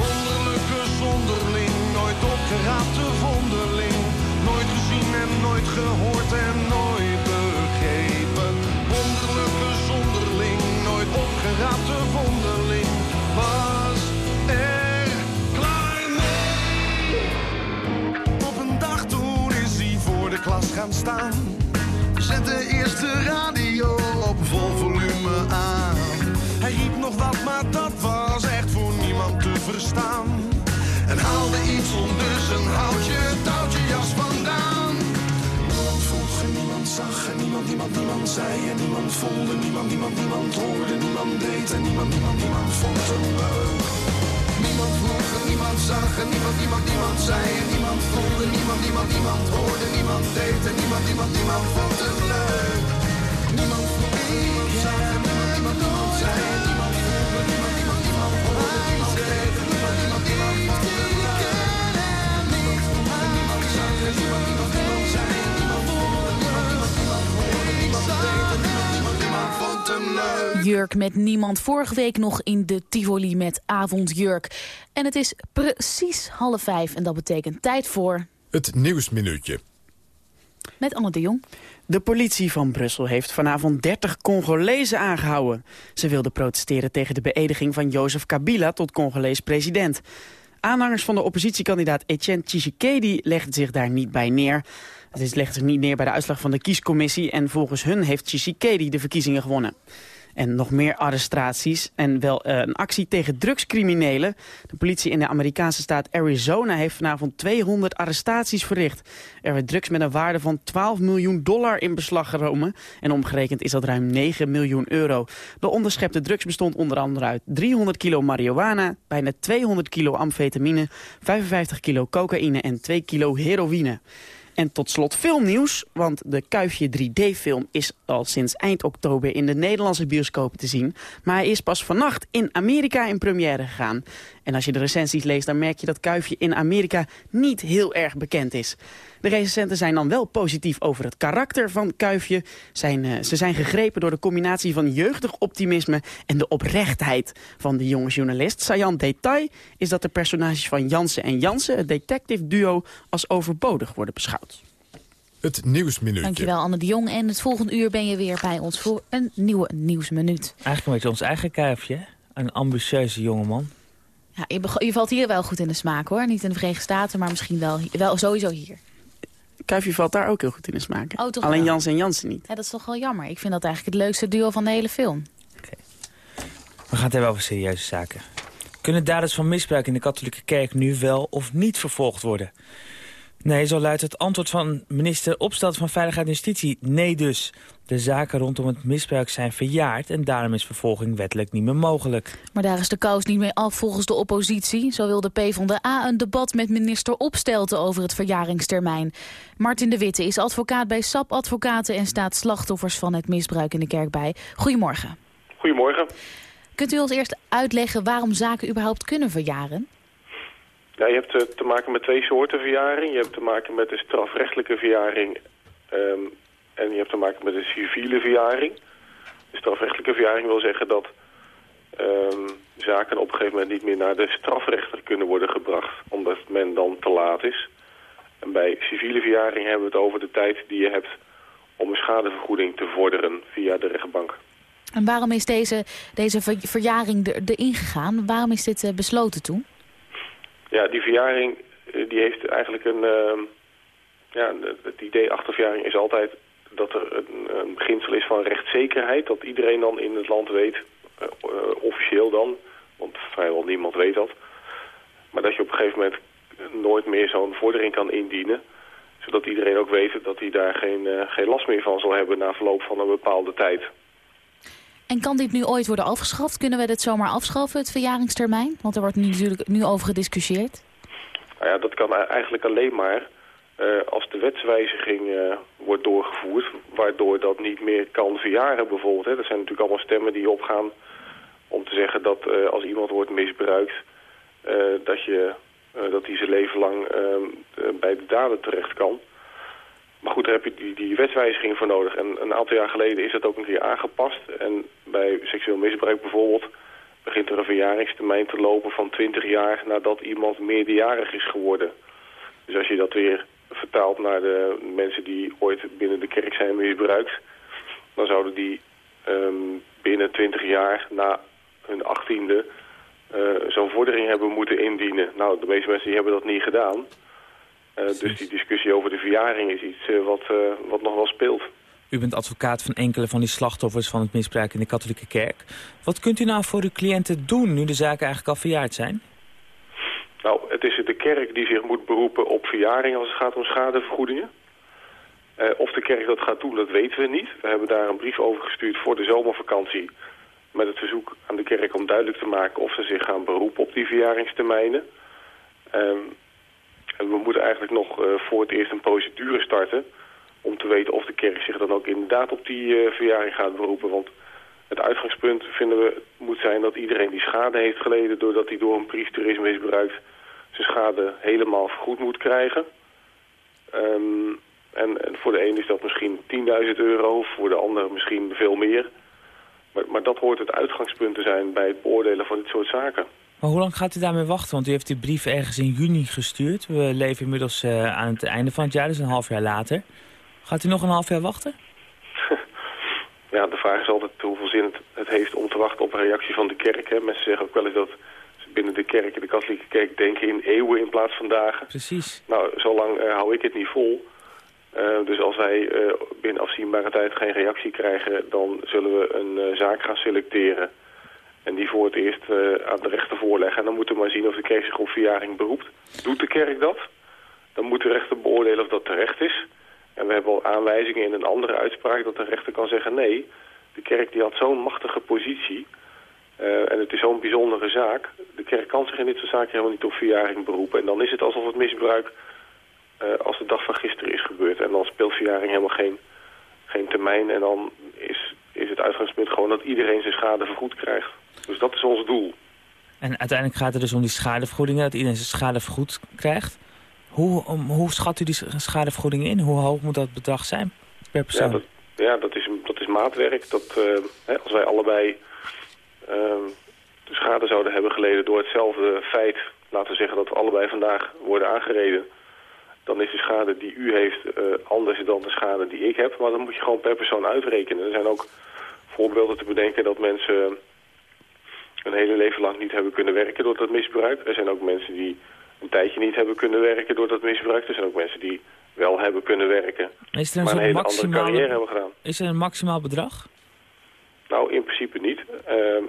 Wonderlijke zonderling, nooit opgeraapte wonderling. Nooit gezien en nooit gehoord en nooit nooit opgeraapte wonderling. Was er klaar mee. Op een dag toen is hij voor de klas gaan staan. Eerst de radio op vol volume aan. Hij riep nog wat, maar dat was echt voor niemand te verstaan. En haalde iets onder zijn houtje, touwtje zag en niemand, niemand, niemand zei en niemand voelde. Niemand, niemand, niemand hoorde, niemand deed en niemand, niemand, niemand vond hem leuk. Niemand vroeg niemand zag en niemand, niemand, niemand zei en niemand voelde. Niemand, niemand, niemand hoorde, niemand deed en niemand, niemand, niemand vond hem leuk. Niemand vroeg niemand zag en niemand, niemand, niemand zei en niemand voelde. Niemand, niemand, niemand hoorde, niemand deed en niemand, niemand, niemand vond hem leuk. Niemand niemand niemand, niemand, Jurk met niemand. Vorige week nog in de Tivoli met Avondjurk. En het is precies half vijf en dat betekent tijd voor... Het Nieuwsminuutje. Met Anne de Jong. De politie van Brussel heeft vanavond 30 Congolezen aangehouden. Ze wilden protesteren tegen de beëdiging van Jozef Kabila tot Congolees president. Aanhangers van de oppositiekandidaat Etienne Tshisekedi legden zich daar niet bij neer. Het legt zich niet neer bij de uitslag van de kiescommissie... en volgens hun heeft Tshisekedi de verkiezingen gewonnen. En nog meer arrestaties en wel eh, een actie tegen drugscriminelen. De politie in de Amerikaanse staat Arizona heeft vanavond 200 arrestaties verricht. Er werd drugs met een waarde van 12 miljoen dollar in beslag genomen. En omgerekend is dat ruim 9 miljoen euro. De onderschepte drugs bestond onder andere uit 300 kilo marihuana... bijna 200 kilo amfetamine, 55 kilo cocaïne en 2 kilo heroïne. En tot slot filmnieuws, want de Kuifje 3D-film is al sinds eind oktober in de Nederlandse bioscopen te zien. Maar hij is pas vannacht in Amerika in première gegaan. En als je de recensies leest, dan merk je dat Kuifje in Amerika niet heel erg bekend is. De recensenten zijn dan wel positief over het karakter van Kuifje. Zijn, eh, ze zijn gegrepen door de combinatie van jeugdig optimisme en de oprechtheid van de jonge journalist. Sajan detail is dat de personages van Jansen en Jansen, het detective duo, als overbodig worden beschouwd. Het Nieuwsminuutje. Dankjewel Anne de Jong. En het volgende uur ben je weer bij ons voor een nieuwe Nieuwsminuut. Eigenlijk een beetje ons eigen kuifje. Een ambitieuze jongeman. Ja, je, je valt hier wel goed in de smaak hoor. Niet in de Verenigde Staten, maar misschien wel, wel sowieso hier. Kuifje valt daar ook heel goed in de smaak. Oh, toch Alleen wel? Jansen en Jansen niet. Ja, dat is toch wel jammer. Ik vind dat eigenlijk het leukste duo van de hele film. We gaan het hebben over serieuze zaken. Kunnen daders van misbruik in de katholieke kerk nu wel of niet vervolgd worden? Nee, zo luidt het antwoord van minister Opstelt van Veiligheid en Justitie. Nee dus. De zaken rondom het misbruik zijn verjaard... en daarom is vervolging wettelijk niet meer mogelijk. Maar daar is de kous niet mee af volgens de oppositie. Zo wil de PvdA een debat met minister Opstelten over het verjaringstermijn. Martin de Witte is advocaat bij SAP Advocaten... en staat slachtoffers van het misbruik in de kerk bij. Goedemorgen. Goedemorgen. Kunt u ons eerst uitleggen waarom zaken überhaupt kunnen verjaren? Ja, je hebt eh, te maken met twee soorten verjaring. Je hebt te maken met de strafrechtelijke verjaring ehm, en je hebt te maken met de civiele verjaring. De strafrechtelijke verjaring wil zeggen dat ehm, zaken op een gegeven moment niet meer naar de strafrechter kunnen worden gebracht, omdat men dan te laat is. En bij civiele verjaring hebben we het over de tijd die je hebt om een schadevergoeding te vorderen via de rechtbank. En waarom is deze, deze ver- verjaring er- erin gegaan? Waarom is dit eh, besloten toen? Ja, die verjaring eh, die heeft eigenlijk een... ehm, ja, het idee achter verjaring is altijd dat er een, beginsel is van rechtszekerheid. Dat iedereen dan in het land weet, eh, eh, officieel dan, want vrijwel niemand weet dat. Maar dat je op een gegeven moment nooit meer zo'n vordering kan indienen. Zodat iedereen ook weet dat hij daar geen, geen last meer van zal hebben na verloop van een bepaalde tijd. En kan dit nu ooit worden afgeschaft? Kunnen we dit zomaar afschaffen, het verjaringstermijn? Want er wordt nu natuurlijk nu over gediscussieerd. Nou ja, dat kan eigenlijk alleen maar eh, als de wetswijziging eh, wordt doorgevoerd, waardoor dat niet meer kan verjaren bijvoorbeeld. Hè. Dat zijn natuurlijk allemaal stemmen die opgaan om te zeggen dat eh, als iemand wordt misbruikt, dat, je, dat hij zijn leven lang eh, eh, bij de daden terecht kan. Maar goed, daar heb je die, die wetswijziging voor nodig. En een aantal jaar geleden is dat ook een keer aangepast. En bij seksueel misbruik bijvoorbeeld begint er een verjaringstermijn te lopen van 20 jaar nadat iemand meerderjarig is geworden. Dus als je dat weer vertaalt naar de mensen die ooit binnen de kerk zijn misbruikt, dan zouden die ehm, binnen 20 jaar na hun achttiende eh zo'n vordering hebben moeten indienen. Nou, de meeste mensen hebben dat niet gedaan. Eh, dus die discussie over de verjaring is iets eh, wat, eh, wat nog wel speelt. U bent advocaat van enkele van die slachtoffers van het misbruik in de katholieke kerk. Wat kunt u nou voor uw cliënten doen nu de zaken eigenlijk al verjaard zijn? Nou, het is de kerk die zich moet beroepen op verjaring als het gaat om schadevergoedingen. Of de kerk dat gaat doen, dat weten we niet. We hebben daar een brief over gestuurd voor de zomervakantie... met het verzoek aan de kerk om duidelijk te maken of ze zich gaan beroepen op die verjaringstermijnen. Ehm, we moeten eigenlijk nog eh, voor het eerst een procedure starten... om te weten of de kerk zich dan ook inderdaad op die eh, verjaring gaat beroepen. Want het uitgangspunt vinden we moet zijn dat iedereen die schade heeft geleden... doordat hij door een priester is misbruikt... zijn schade helemaal vergoed moet krijgen. Ehm, en, en voor de een is dat misschien 10.000 euro, voor de ander misschien veel meer. Maar, maar dat hoort het uitgangspunt te zijn bij het beoordelen van dit soort zaken. Maar hoe lang gaat u daarmee wachten? Want u heeft die brief ergens in juni gestuurd. We leven inmiddels eh, aan het einde van het jaar, dus een half jaar later. Gaat u nog een half jaar wachten? [LAUGHS] Ja, de vraag is altijd hoeveel zin het, het heeft om te wachten op een reactie van de kerk. Hè. Mensen zeggen ook wel eens dat ze binnen de kerk, de katholieke kerk, denken in eeuwen in plaats van dagen. Precies. Nou, zo lang eh, hou ik het niet vol. Eh, dus als wij binnen afzienbare tijd geen reactie krijgen, dan zullen we een zaak gaan selecteren. En die voor het eerst eh, aan de rechter voorleggen. En dan moeten we maar zien of de kerk zich op verjaring beroept. Doet de kerk dat? Dan moet de rechter beoordelen of dat terecht is. En we hebben al aanwijzingen in een andere uitspraak dat de rechter kan zeggen... nee, de kerk die had zo'n machtige positie... eh, en het is zo'n bijzondere zaak. De kerk kan zich in dit soort zaken helemaal niet op verjaring beroepen. En dan is het alsof het misbruik eh, als de dag van gisteren is gebeurd. En dan speelt verjaring helemaal geen, geen termijn. En dan is, is het uitgangspunt gewoon dat iedereen zijn schade vergoed krijgt. Dus dat is ons doel. En uiteindelijk gaat het dus om die schadevergoedingen, dat iedereen zijn schade vergoed krijgt. Hoe, om, hoe schat u die schadevergoedingen in? Hoe hoog moet dat bedrag zijn per Ja, persoon? dat, ja dat, is, dat is maatwerk. Dat, eh, hè, als wij allebei ehm, de schade zouden hebben geleden door hetzelfde feit... laten we zeggen dat we allebei vandaag worden aangereden... dan is de schade die u heeft eh, anders dan de schade die ik heb. Maar dan moet je gewoon per persoon uitrekenen. Er zijn ook voorbeelden te bedenken dat mensen een hele leven lang niet hebben kunnen werken door dat misbruik. Er zijn ook mensen die een tijdje niet hebben kunnen werken door dat misbruik. Er zijn ook mensen die wel hebben kunnen werken, Is er een maar een hele andere carrière hebben gedaan. Is er een maximaal bedrag? Nou, in principe niet. Ehm,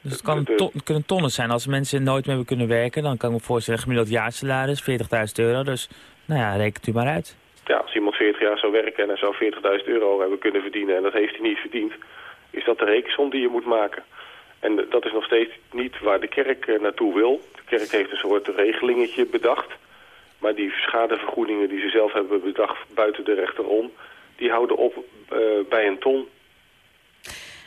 Dus het kan een ton, het kunnen tonnen zijn. Als mensen nooit meer hebben kunnen werken, dan kan ik me voorstellen gemiddeld jaarsalaris, 40.000 euro. Dus nou ja, rekent u maar uit. ja, als iemand 40 jaar zou werken en hij zou 40.000 euro hebben kunnen verdienen... en dat heeft hij niet verdiend, is dat de rekensom die je moet maken. En dat is nog steeds niet waar de kerk eh, naartoe wil. De kerk heeft een soort regelingetje bedacht. Maar die schadevergoedingen die ze zelf hebben bedacht buiten de rechter om... die houden op eh, bij een ton.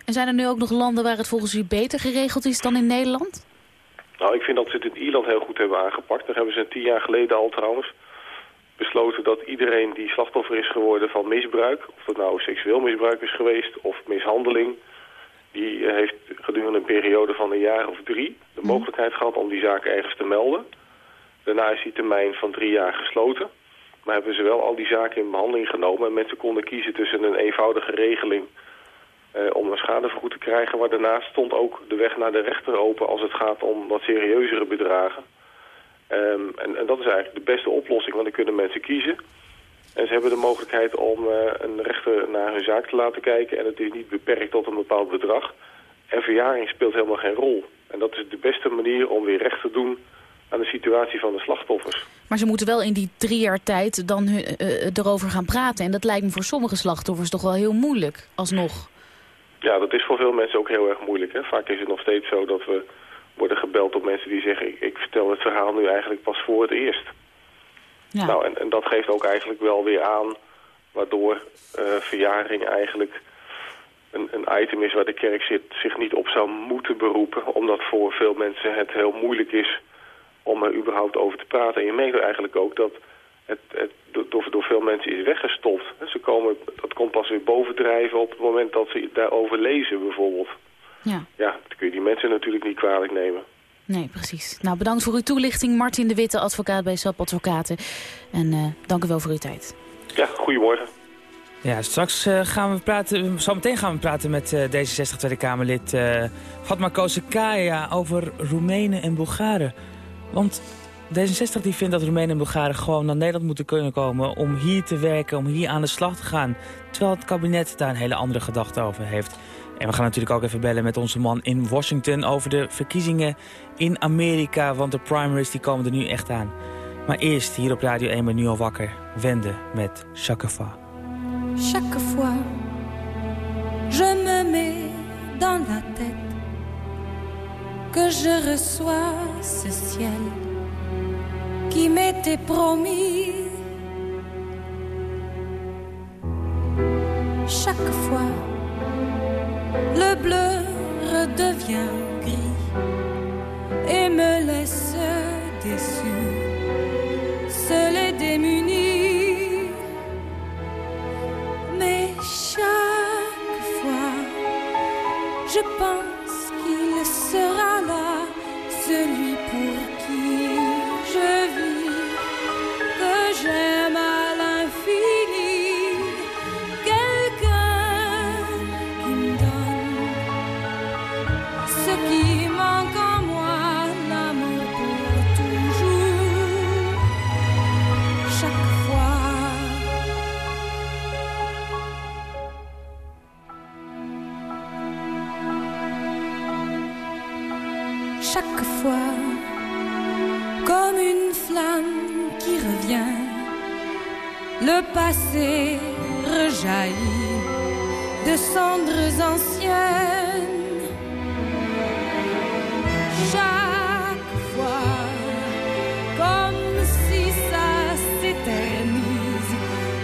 En zijn er nu ook nog landen waar het volgens u beter geregeld is dan in Nederland? Nou, ik vind dat ze het in Ierland heel goed hebben aangepakt. Daar hebben ze tien jaar geleden al trouwens besloten dat iedereen die slachtoffer is geworden van misbruik... of dat nou seksueel misbruik is geweest of mishandeling... die eh, heeft gedurende een periode van een jaar of drie de mogelijkheid gehad om die zaak ergens te melden. Daarna is die termijn van drie jaar gesloten. Maar hebben ze wel al die zaken in behandeling genomen... en mensen konden kiezen tussen een eenvoudige regeling... eh, om een schadevergoed te krijgen. Maar daarnaast stond ook de weg naar de rechter open als het gaat om wat serieuzere bedragen. Ehm, en, en dat is eigenlijk de beste oplossing, want dan kunnen mensen kiezen. En ze hebben de mogelijkheid om eh, een rechter naar hun zaak te laten kijken. En het is niet beperkt tot een bepaald bedrag. En verjaring speelt helemaal geen rol. En dat is de beste manier om weer recht te doen aan de situatie van de slachtoffers. Maar ze moeten wel in die drie jaar tijd dan eh, eh, erover gaan praten. En dat lijkt me voor sommige slachtoffers toch wel heel moeilijk, alsnog. Ja, dat is voor veel mensen ook heel erg moeilijk. Hè? Vaak is het nog steeds zo dat we worden gebeld op mensen die zeggen... ik, ik vertel het verhaal nu eigenlijk pas voor het eerst. Ja. Nou, en, en dat geeft ook eigenlijk wel weer aan... waardoor eh, verjaring eigenlijk een, een item is waar de kerk zit, zich niet op zou moeten beroepen. Omdat voor veel mensen het heel moeilijk is om er überhaupt over te praten. En je merkt eigenlijk ook dat het, het door, door veel mensen is weggestopt. Ze komen, dat komt pas weer bovendrijven op het moment dat ze daarover lezen bijvoorbeeld. Ja. Ja, dat kun je die mensen natuurlijk niet kwalijk nemen. Nee, precies. Nou, bedankt voor uw toelichting. Martin de Witte, advocaat bij SAP Advocaten. En eh, dank u wel voor uw tijd. Ja, goedemorgen. Ja, straks eh, gaan we praten, zometeen gaan we praten met eh, D66 Tweede Kamerlid eh Fatma Kozekaya over Roemenen en Bulgaren. Want D66 die vindt dat Roemenen en Bulgaren gewoon naar Nederland moeten kunnen komen om hier te werken, om hier aan de slag te gaan. Terwijl het kabinet daar een hele andere gedachte over heeft. En we gaan natuurlijk ook even bellen met onze man in Washington over de verkiezingen in Amerika, want de primaries die komen er nu echt aan. Maar eerst hier op Radio 1 ben nu al wakker, Wende met Chakeva. Chaque fois, je me mets dans la tête que je reçois ce ciel qui m'était promis. Chaque fois, le bleu redevient this rejaillit de cendres anciennes. Chaque fois, comme si ça s'éternise,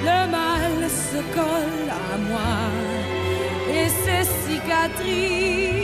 le mal se colle à moi et se cicatrise.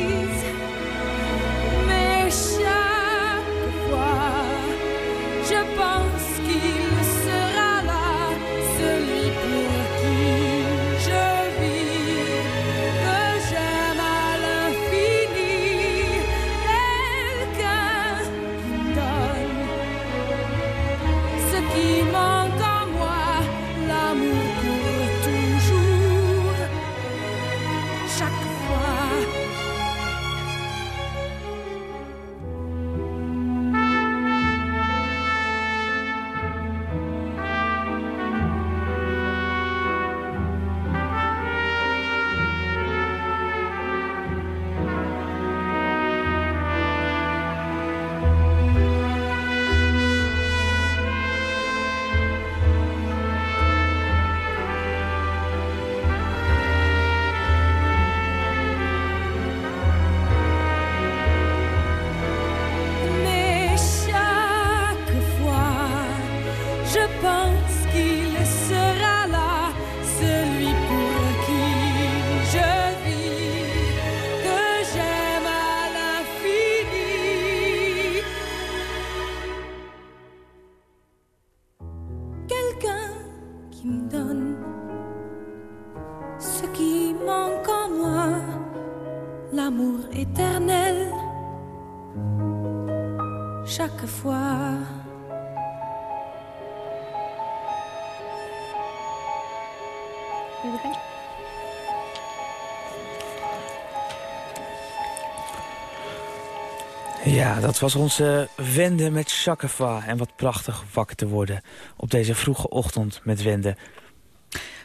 Ja, dat was onze Wende met Chakeva. En wat prachtig wakker te worden op deze vroege ochtend met Wende.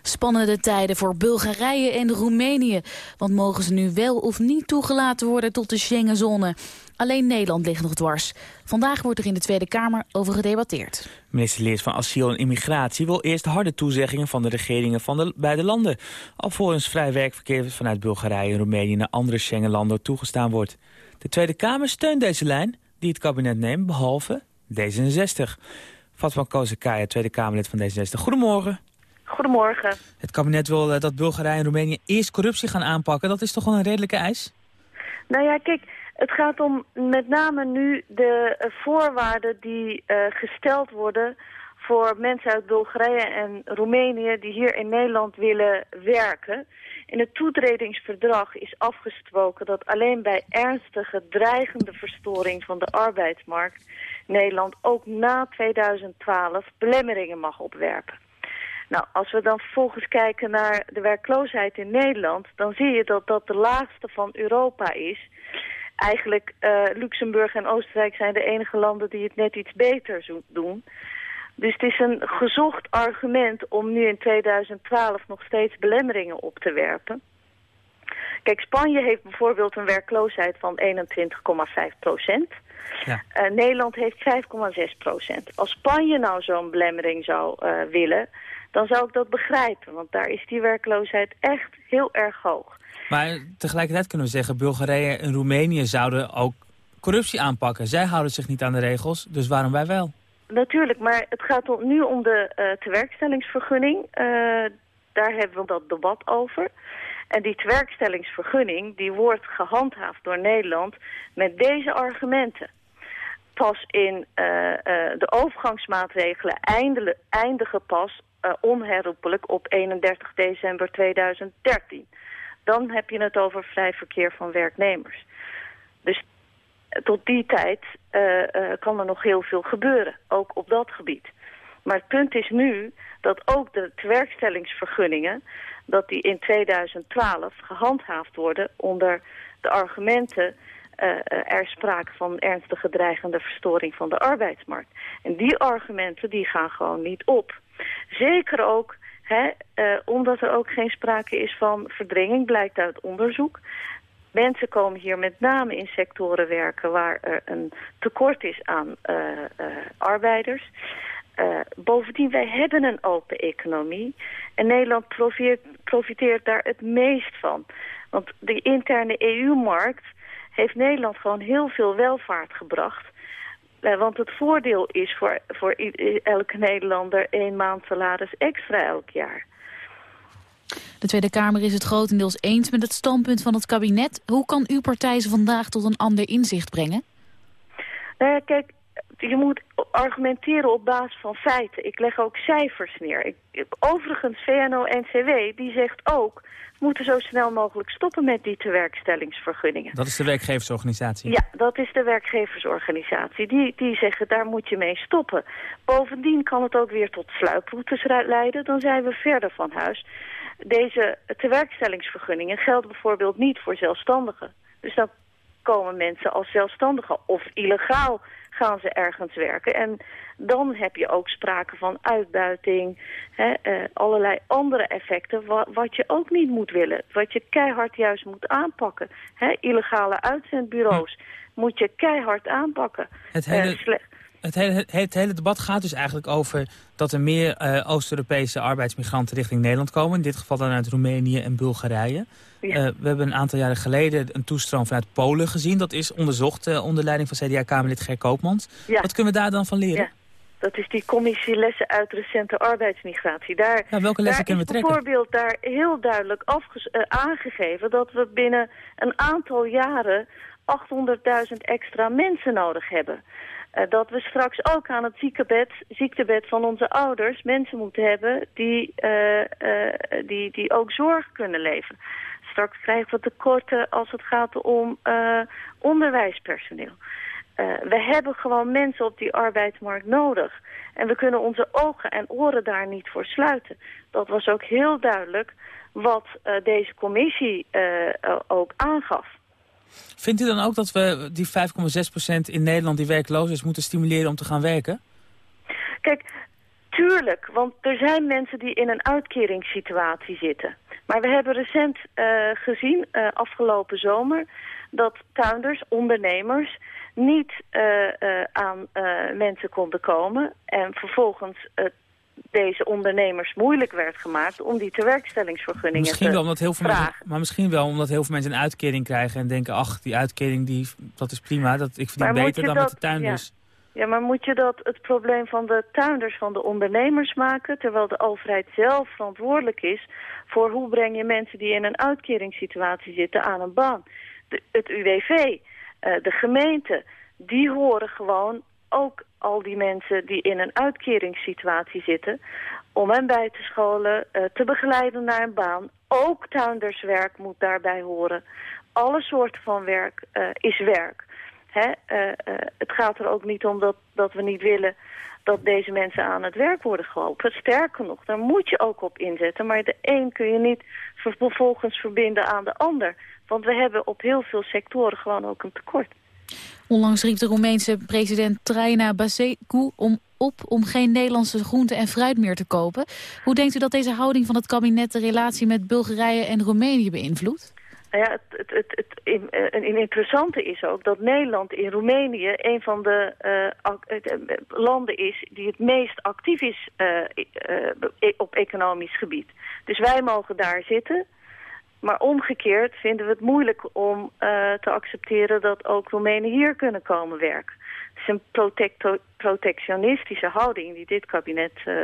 Spannende tijden voor Bulgarije en Roemenië. Want mogen ze nu wel of niet toegelaten worden tot de Schengenzone? Alleen Nederland ligt nog dwars. Vandaag wordt er in de Tweede Kamer over gedebatteerd. Minister Leers van Asiel en Immigratie wil eerst harde toezeggingen van de regeringen van de beide landen. Alvorens vrij werkverkeer vanuit Bulgarije en Roemenië naar andere Schengenlanden toegestaan wordt. De Tweede Kamer steunt deze lijn die het kabinet neemt, behalve D66. Fatma Kozakaya, Tweede Kamerlid van D66. Goedemorgen. Goedemorgen. Het kabinet wil eh, dat Bulgarije en Roemenië eerst corruptie gaan aanpakken. Dat is toch wel een redelijke eis? Nou ja, kijk, het gaat om met name nu de eh, voorwaarden die eh, gesteld worden voor mensen uit Bulgarije en Roemenië die hier in Nederland willen werken. In het toetredingsverdrag is afgesproken dat alleen bij ernstige dreigende verstoring van de arbeidsmarkt Nederland ook na 2012 belemmeringen mag opwerpen. Nou, als we dan vervolgens kijken naar de werkloosheid in Nederland... dan zie je dat dat de laagste van Europa is. Eigenlijk eh, Luxemburg en Oostenrijk zijn de enige landen die het net iets beter doen. Dus het is een gezocht argument om nu in 2012 nog steeds belemmeringen op te werpen. Kijk, Spanje heeft bijvoorbeeld een werkloosheid van 21,5 procent. Ja. Eh, Nederland heeft 5,6 procent. Als Spanje nou zo'n belemmering zou eh, willen, dan zou ik dat begrijpen. Want daar is die werkloosheid echt heel erg hoog. Maar tegelijkertijd kunnen we zeggen... Bulgarije en Roemenië zouden ook corruptie aanpakken. Zij houden zich niet aan de regels, dus waarom wij wel? Natuurlijk, maar het gaat nu om de eh tewerkstellingsvergunning. Eh, daar hebben we dat debat over. En die tewerkstellingsvergunning die wordt gehandhaafd door Nederland met deze argumenten. Pas in eh, de overgangsmaatregelen eindigen pas onherroepelijk op 31 december 2013. Dan heb je het over vrij verkeer van werknemers. Dus tot die tijd eh, eh, kan er nog heel veel gebeuren, ook op dat gebied. Maar het punt is nu dat ook de tewerkstellingsvergunningen... dat die in 2012 gehandhaafd worden onder de argumenten... eh, er sprake van ernstige dreigende verstoring van de arbeidsmarkt. En die argumenten die gaan gewoon niet op. Zeker ook hè, omdat er ook geen sprake is van verdringing, blijkt uit onderzoek. Mensen komen hier met name in sectoren werken waar er een tekort is aan eh, eh, arbeiders. Eh, bovendien, wij hebben een open economie. En Nederland profiteert, daar het meest van. Want de interne EU-markt heeft Nederland gewoon heel veel welvaart gebracht. Want het voordeel is voor, voor elke Nederlander één maand salaris extra elk jaar. De Tweede Kamer is het grotendeels eens met het standpunt van het kabinet. Hoe kan uw partij ze vandaag tot een ander inzicht brengen? Nou ja, kijk, je moet argumenteren op basis van feiten. Ik leg ook cijfers neer. Ik, overigens, VNO-NCW, die zegt ook... we moeten zo snel mogelijk stoppen met die tewerkstellingsvergunningen. Dat is de werkgeversorganisatie. Ja, dat is de werkgeversorganisatie. Die, die zeggen, daar moet je mee stoppen. Bovendien kan het ook weer tot sluiproutes leiden. Dan zijn we verder van huis. Deze tewerkstellingsvergunningen gelden bijvoorbeeld niet voor zelfstandigen. Dus dan komen mensen als zelfstandigen of illegaal gaan ze ergens werken. En dan heb je ook sprake van uitbuiting, hè, eh, allerlei andere effecten... wa- wat je ook niet moet willen, wat je keihard juist moet aanpakken. Hè, illegale uitzendbureaus moet je keihard aanpakken. Het Eh, hele, sle- het, hele, het, hele debat gaat dus eigenlijk over dat er meer eh, Oost-Europese arbeidsmigranten richting Nederland komen. In dit geval dan uit Roemenië en Bulgarije. Ja. Eh, we hebben een aantal jaren geleden een toestroom vanuit Polen gezien. Dat is onderzocht eh, onder leiding van CDA-Kamerlid Ger Koopmans. Ja. Wat kunnen we daar dan van leren? Ja. Dat is die commissie lessen uit recente arbeidsmigratie. Daar, Ja, welke lessen daar kunnen we trekken? bijvoorbeeld daar heel duidelijk aangegeven dat we binnen een aantal jaren 800.000 extra mensen nodig hebben. Eh, dat we straks ook aan het ziekenbed, ziektebed van onze ouders mensen moeten hebben die, eh, eh, die, die ook zorg kunnen leveren. Straks krijgen we tekorten als het gaat om onderwijspersoneel. We hebben gewoon mensen op die arbeidsmarkt nodig. En we kunnen onze ogen en oren daar niet voor sluiten. Dat was ook heel duidelijk wat deze commissie ook aangaf. Vindt u dan ook dat we die 5,6% in Nederland die werkloos is moeten stimuleren om te gaan werken? Kijk, tuurlijk, want er zijn mensen die in een uitkeringssituatie zitten. Maar we hebben recent eh, gezien, eh, afgelopen zomer, dat tuinders, ondernemers, niet eh, aan mensen konden komen. En vervolgens deze ondernemers moeilijk werd gemaakt om die tewerkstellingsvergunningen Misschien te wel omdat heel veel vragen. mensen, maar misschien wel omdat heel veel mensen een uitkering krijgen en denken, ach, die uitkering die, dat is prima, dat, ik verdien Maar beter dan dat- met de tuinders. Ja, maar moet je dat het probleem van de tuinders, van de ondernemers maken... terwijl de overheid zelf verantwoordelijk is voor hoe breng je mensen die in een uitkeringssituatie zitten aan een baan. De, het UWV, eh, de gemeente, die horen gewoon ook al die mensen die in een uitkeringssituatie zitten... om hen bij te scholen, eh, te begeleiden naar een baan. Ook tuinderswerk moet daarbij horen. Alle soorten van werk eh, is werk. Hè, eh, het gaat er ook niet om dat, dat we niet willen dat deze mensen aan het werk worden geholpen. Sterker nog, daar moet je ook op inzetten. Maar de een kun je niet ver- vervolgens verbinden aan de ander. Want we hebben op heel veel sectoren gewoon ook een tekort. Onlangs riep de Roemeense president Traina Basescu om op om geen Nederlandse groente en fruit meer te kopen. Hoe denkt u dat deze houding van het kabinet de relatie met Bulgarije en Roemenië beïnvloedt? Nou ja, het, het, het, eh, interessante is ook dat Nederland in Roemenië een van de eh, eh, landen is die het meest actief is op economisch gebied. Dus wij mogen daar zitten. Maar omgekeerd vinden we het moeilijk om eh, te accepteren dat ook Roemenen hier kunnen komen werken. Het is een protecto- protectionistische houding die dit kabinet eh,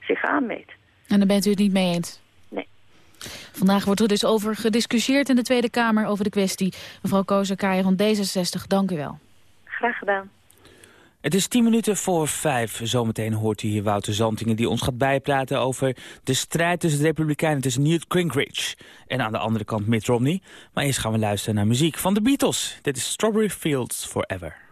zich aanmeet. En daar bent u het niet mee eens? Nee. Vandaag wordt er dus over gediscussieerd in de Tweede Kamer over de kwestie. Mevrouw Kozakaya van D66, dank u wel. Graag gedaan. Het is tien minuten voor vijf. Zometeen hoort u hier Wouter Zantingen die ons gaat bijpraten over de strijd tussen de Republikeinen, tussen Newt Gingrich en aan de andere kant Mitt Romney. Maar eerst gaan we luisteren naar muziek van de Beatles. Dit is Strawberry Fields Forever.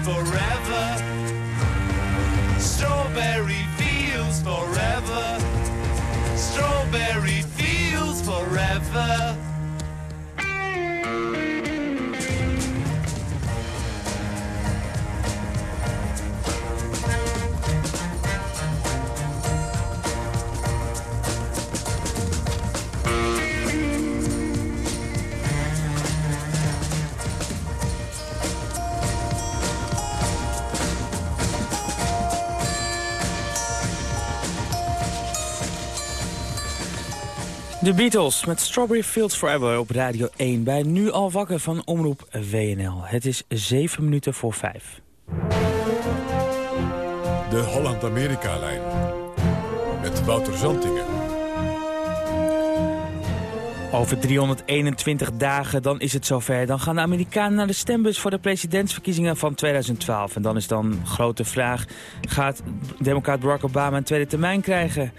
Forever. Strawberry De Beatles met Strawberry Fields Forever op Radio 1 bij Nu al wakker van Omroep WNL. Het is 7 minuten voor 5. De Holland-Amerika-lijn. Met Wouter Zantingen. Over 321 dagen, dan is het zover. Dan gaan de Amerikanen naar de stembus voor de presidentsverkiezingen van 2012. En dan is dan grote vraag, gaat democraat Barack Obama een tweede termijn krijgen?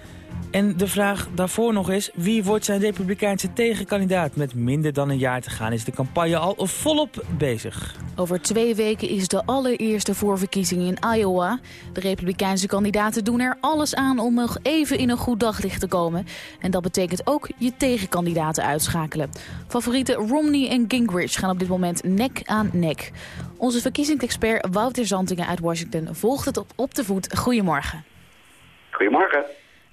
En de vraag daarvoor nog is, wie wordt zijn republikeinse tegenkandidaat? Met minder dan een jaar te gaan is de campagne al volop bezig. Over twee weken is de allereerste voorverkiezing in Iowa. De republikeinse kandidaten doen er alles aan om nog even in een goed daglicht te komen. En dat betekent ook je tegenkandidaten uitschakelen. Favorieten Romney en Gingrich gaan op dit moment nek aan nek. Onze verkiezingsexpert Wouter Zantingen uit Washington volgt het op, op de voet. Goedemorgen. Goedemorgen.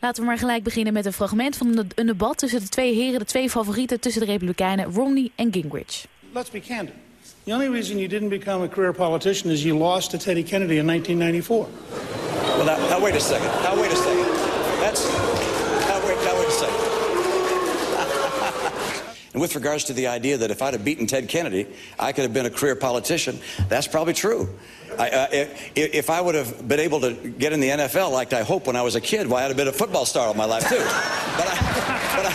Laten we maar gelijk beginnen met een fragment van een- debat tussen de twee heren, de twee favorieten tussen de Republikeinen, Romney en Gingrich. Let's be candid. The only reason you didn't become a career politician is you lost to Teddy Kennedy in 1994. Well, now, now wait a second. Now wait a second. That's now wait. Now wait a second. And with regards to the idea that if I'd have beaten Ted Kennedy, I could have been a career politician, that's probably true. I, uh, if, if I would have been able to get in the NFL like I hoped when I was a kid, well, I'd have been a football star all my life too. [LAUGHS] but I, but I,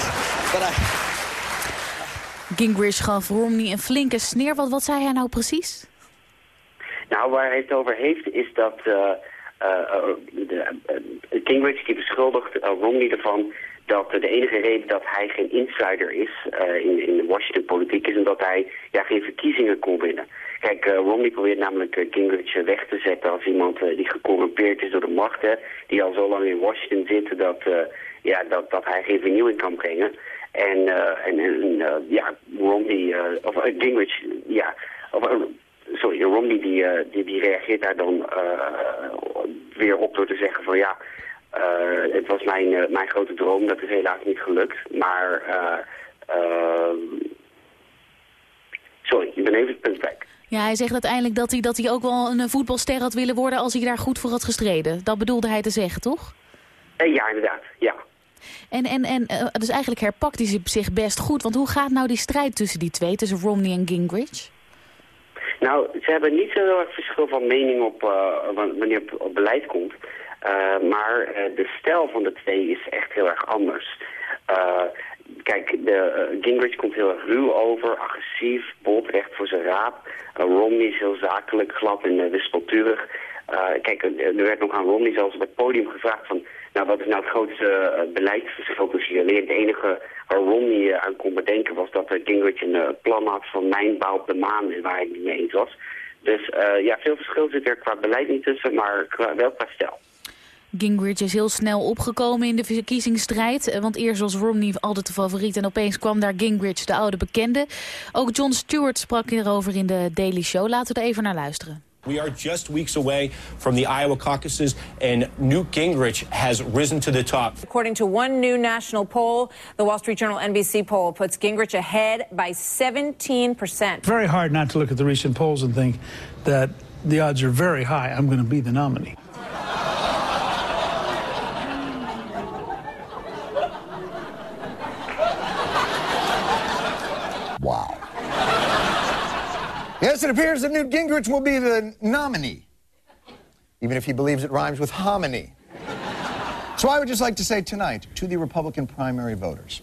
but I. Gingrich gaf Romney een flinke sneer. Wat, wat zei hij nou precies? Nou, waar hij het over heeft is dat eh, eh, eh, de, Gingrich die beschuldigt Romney ervan dat de enige reden dat hij geen insider is eh, in, in de Washington politiek is omdat hij ja, geen verkiezingen kon winnen. Kijk, eh, Romney probeert namelijk eh, Gingrich weg te zetten als iemand die gecorrumpeerd is door de macht, hè, die al zo lang in Washington zit dat, ja, dat, dat hij geen vernieuwing kan brengen. En, en, ja, Romney, of Gingrich, ja, of, sorry, Romney die, die, die reageert daar dan weer op door te zeggen van ja, eh, het was mijn, eh, mijn grote droom, dat is helaas niet gelukt. Maar, eh, eh, sorry, ik ben even het punt kwijt. Ja, hij zegt uiteindelijk dat hij, dat hij ook wel een voetbalster had willen worden als hij daar goed voor had gestreden. Dat bedoelde hij te zeggen, toch? Ja, inderdaad, ja. En, en, en dus eigenlijk herpakt hij zich best goed. Want hoe gaat nou die strijd tussen die twee, tussen Romney en Gingrich? Nou, ze hebben niet zo heel erg verschil van mening op wa- wanneer het op beleid komt. Eh, maar eh, de stijl van de twee is echt heel erg anders. Eh, kijk, de, Gingrich komt heel erg ruw over, agressief, bot, recht voor zijn raap. Romney is heel zakelijk, glad en uh, wispelturig. Kijk, er er werd nog aan Romney zelfs op het podium gevraagd van... nou, wat is nou het grootste eh, beleidsverschil tussen jullie? Het enige waar Romney aan kon bedenken was dat eh, Gingrich een plan had van mijnbouw op de maan... waar hij niet mee eens was. Dus ja, veel verschil zit er qua beleid niet tussen, maar qua, wel qua stijl. Gingrich is heel snel opgekomen in de verkiezingsstrijd. eh, Want eerst was Romney altijd de favoriet en opeens kwam daar Gingrich, de oude bekende. Ook Jon Stewart sprak hierover in de Daily Show. Laten we er even naar luisteren. We are just weeks away from the Iowa caucuses, and Newt Gingrich has risen to the top. According to one new national poll, the Wall Street Journal NBC poll puts Gingrich ahead by 17 percent. Very hard not to look at the recent polls and think that the odds are very high I'm going to be the nominee. Yes, it appears that Newt Gingrich will be the nominee, even if he believes it rhymes with hominy. So I would just like to say tonight to the Republican primary voters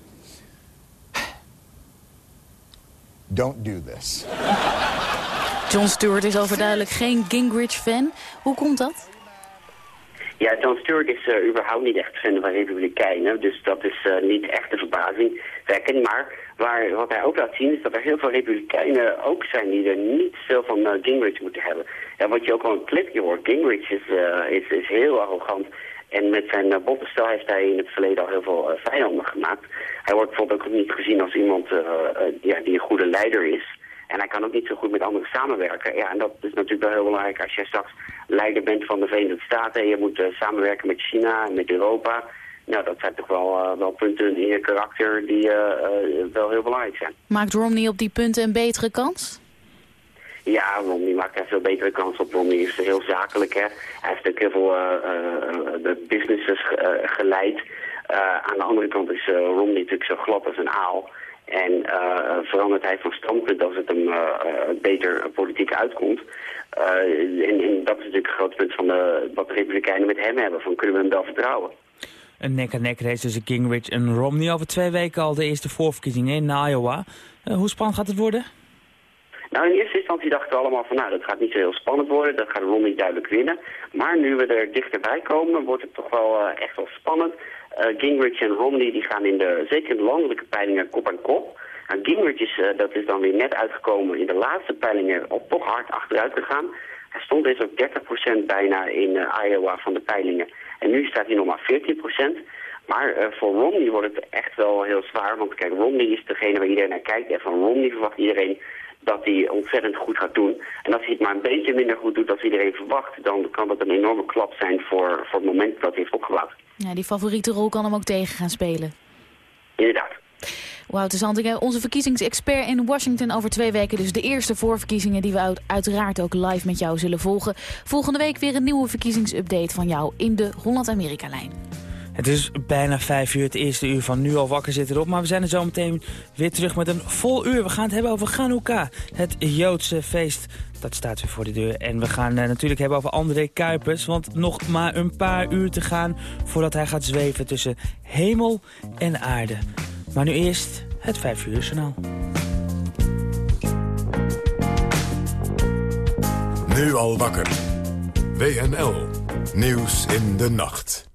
don't do this. Jon Stewart is overduidelijk geen Gingrich-fan. Hoe komt dat? Ja, Jon Stewart is eh, überhaupt niet echt fan van Republikeinen. Dus dat is eh, niet echt de verbazing wekkend. Maar waar, wat hij ook laat zien is dat er heel veel Republikeinen ook zijn die er niet veel van eh, Gingrich moeten hebben. En wat je ook al een clipje hoort, Gingrich is, eh, is, heel arrogant. En met zijn uh, botte stijl heeft hij in het verleden al heel veel eh, vijanden gemaakt. Hij wordt bijvoorbeeld ook niet gezien als iemand eh, eh, ja, die een goede leider is. En hij kan ook niet zo goed met anderen samenwerken. Ja, en dat is natuurlijk wel heel belangrijk als jij straks leider bent van de Verenigde Staten. En je moet eh, samenwerken met China en met Europa. Nou, dat zijn toch wel, eh, wel punten in je karakter die eh, eh, wel heel belangrijk zijn. Maakt Romney op die punten een betere kans? Ja, Romney maakt daar veel betere kans op. Romney is heel zakelijk, hè. Hij heeft ook heel veel de businesses ge- geleid. Aan de andere kant is Romney natuurlijk zo glad als een aal. En eh, verandert hij van standpunt als het hem beter politiek uitkomt. En, en dat is natuurlijk een groot punt van de, wat de Republikeinen met hem hebben. Van kunnen we hem wel vertrouwen? Een nek-aan-nek race tussen Gingrich en Romney. Over twee weken al de eerste voorverkiezingen in Iowa. Eh, hoe spannend gaat het worden? Nou, in eerste instantie dachten we allemaal van, nou, dat gaat niet zo heel spannend worden. Dat gaat Romney duidelijk winnen. Maar nu we er dichterbij komen, wordt het toch wel eh, echt wel spannend. Eh, Gingrich en Romney die gaan in de, zeker in de landelijke peilingen, kop aan kop. Nou, Gingrich is, dat is dan weer net uitgekomen in de laatste peilingen op toch hard achteruit gegaan. Hij stond dus op 30% bijna in Iowa van de peilingen. En nu staat hij nog maar 14%. Maar eh, voor Romney wordt het echt wel heel zwaar. Want kijk, Romney is degene waar iedereen naar kijkt. En van Romney verwacht iedereen dat hij ontzettend goed gaat doen. En als hij het maar een beetje minder goed doet dan iedereen verwacht... dan kan dat een enorme klap zijn voor, voor het moment dat hij heeft opgebouwd. Ja, die favoriete rol kan hem ook tegen gaan spelen. Inderdaad. Wouter Zantingen, onze verkiezingsexpert in Washington over twee weken. Dus de eerste voorverkiezingen die we uit- uiteraard ook live met jou zullen volgen. Volgende week weer een nieuwe verkiezingsupdate van jou in de Holland-Amerika-lijn. Het is bijna vijf uur, het eerste uur van Nu al wakker zit erop. Maar we zijn er zo meteen weer terug met een vol uur. We gaan het hebben over Hanukkah, het Joodse feest. Dat staat weer voor de deur. En we gaan eh, natuurlijk hebben over André Kuipers. Want nog maar een paar uur te gaan voordat hij gaat zweven tussen hemel en aarde. Maar nu eerst het vijf uur journaal. Nu al wakker. WNL. Nieuws in de nacht.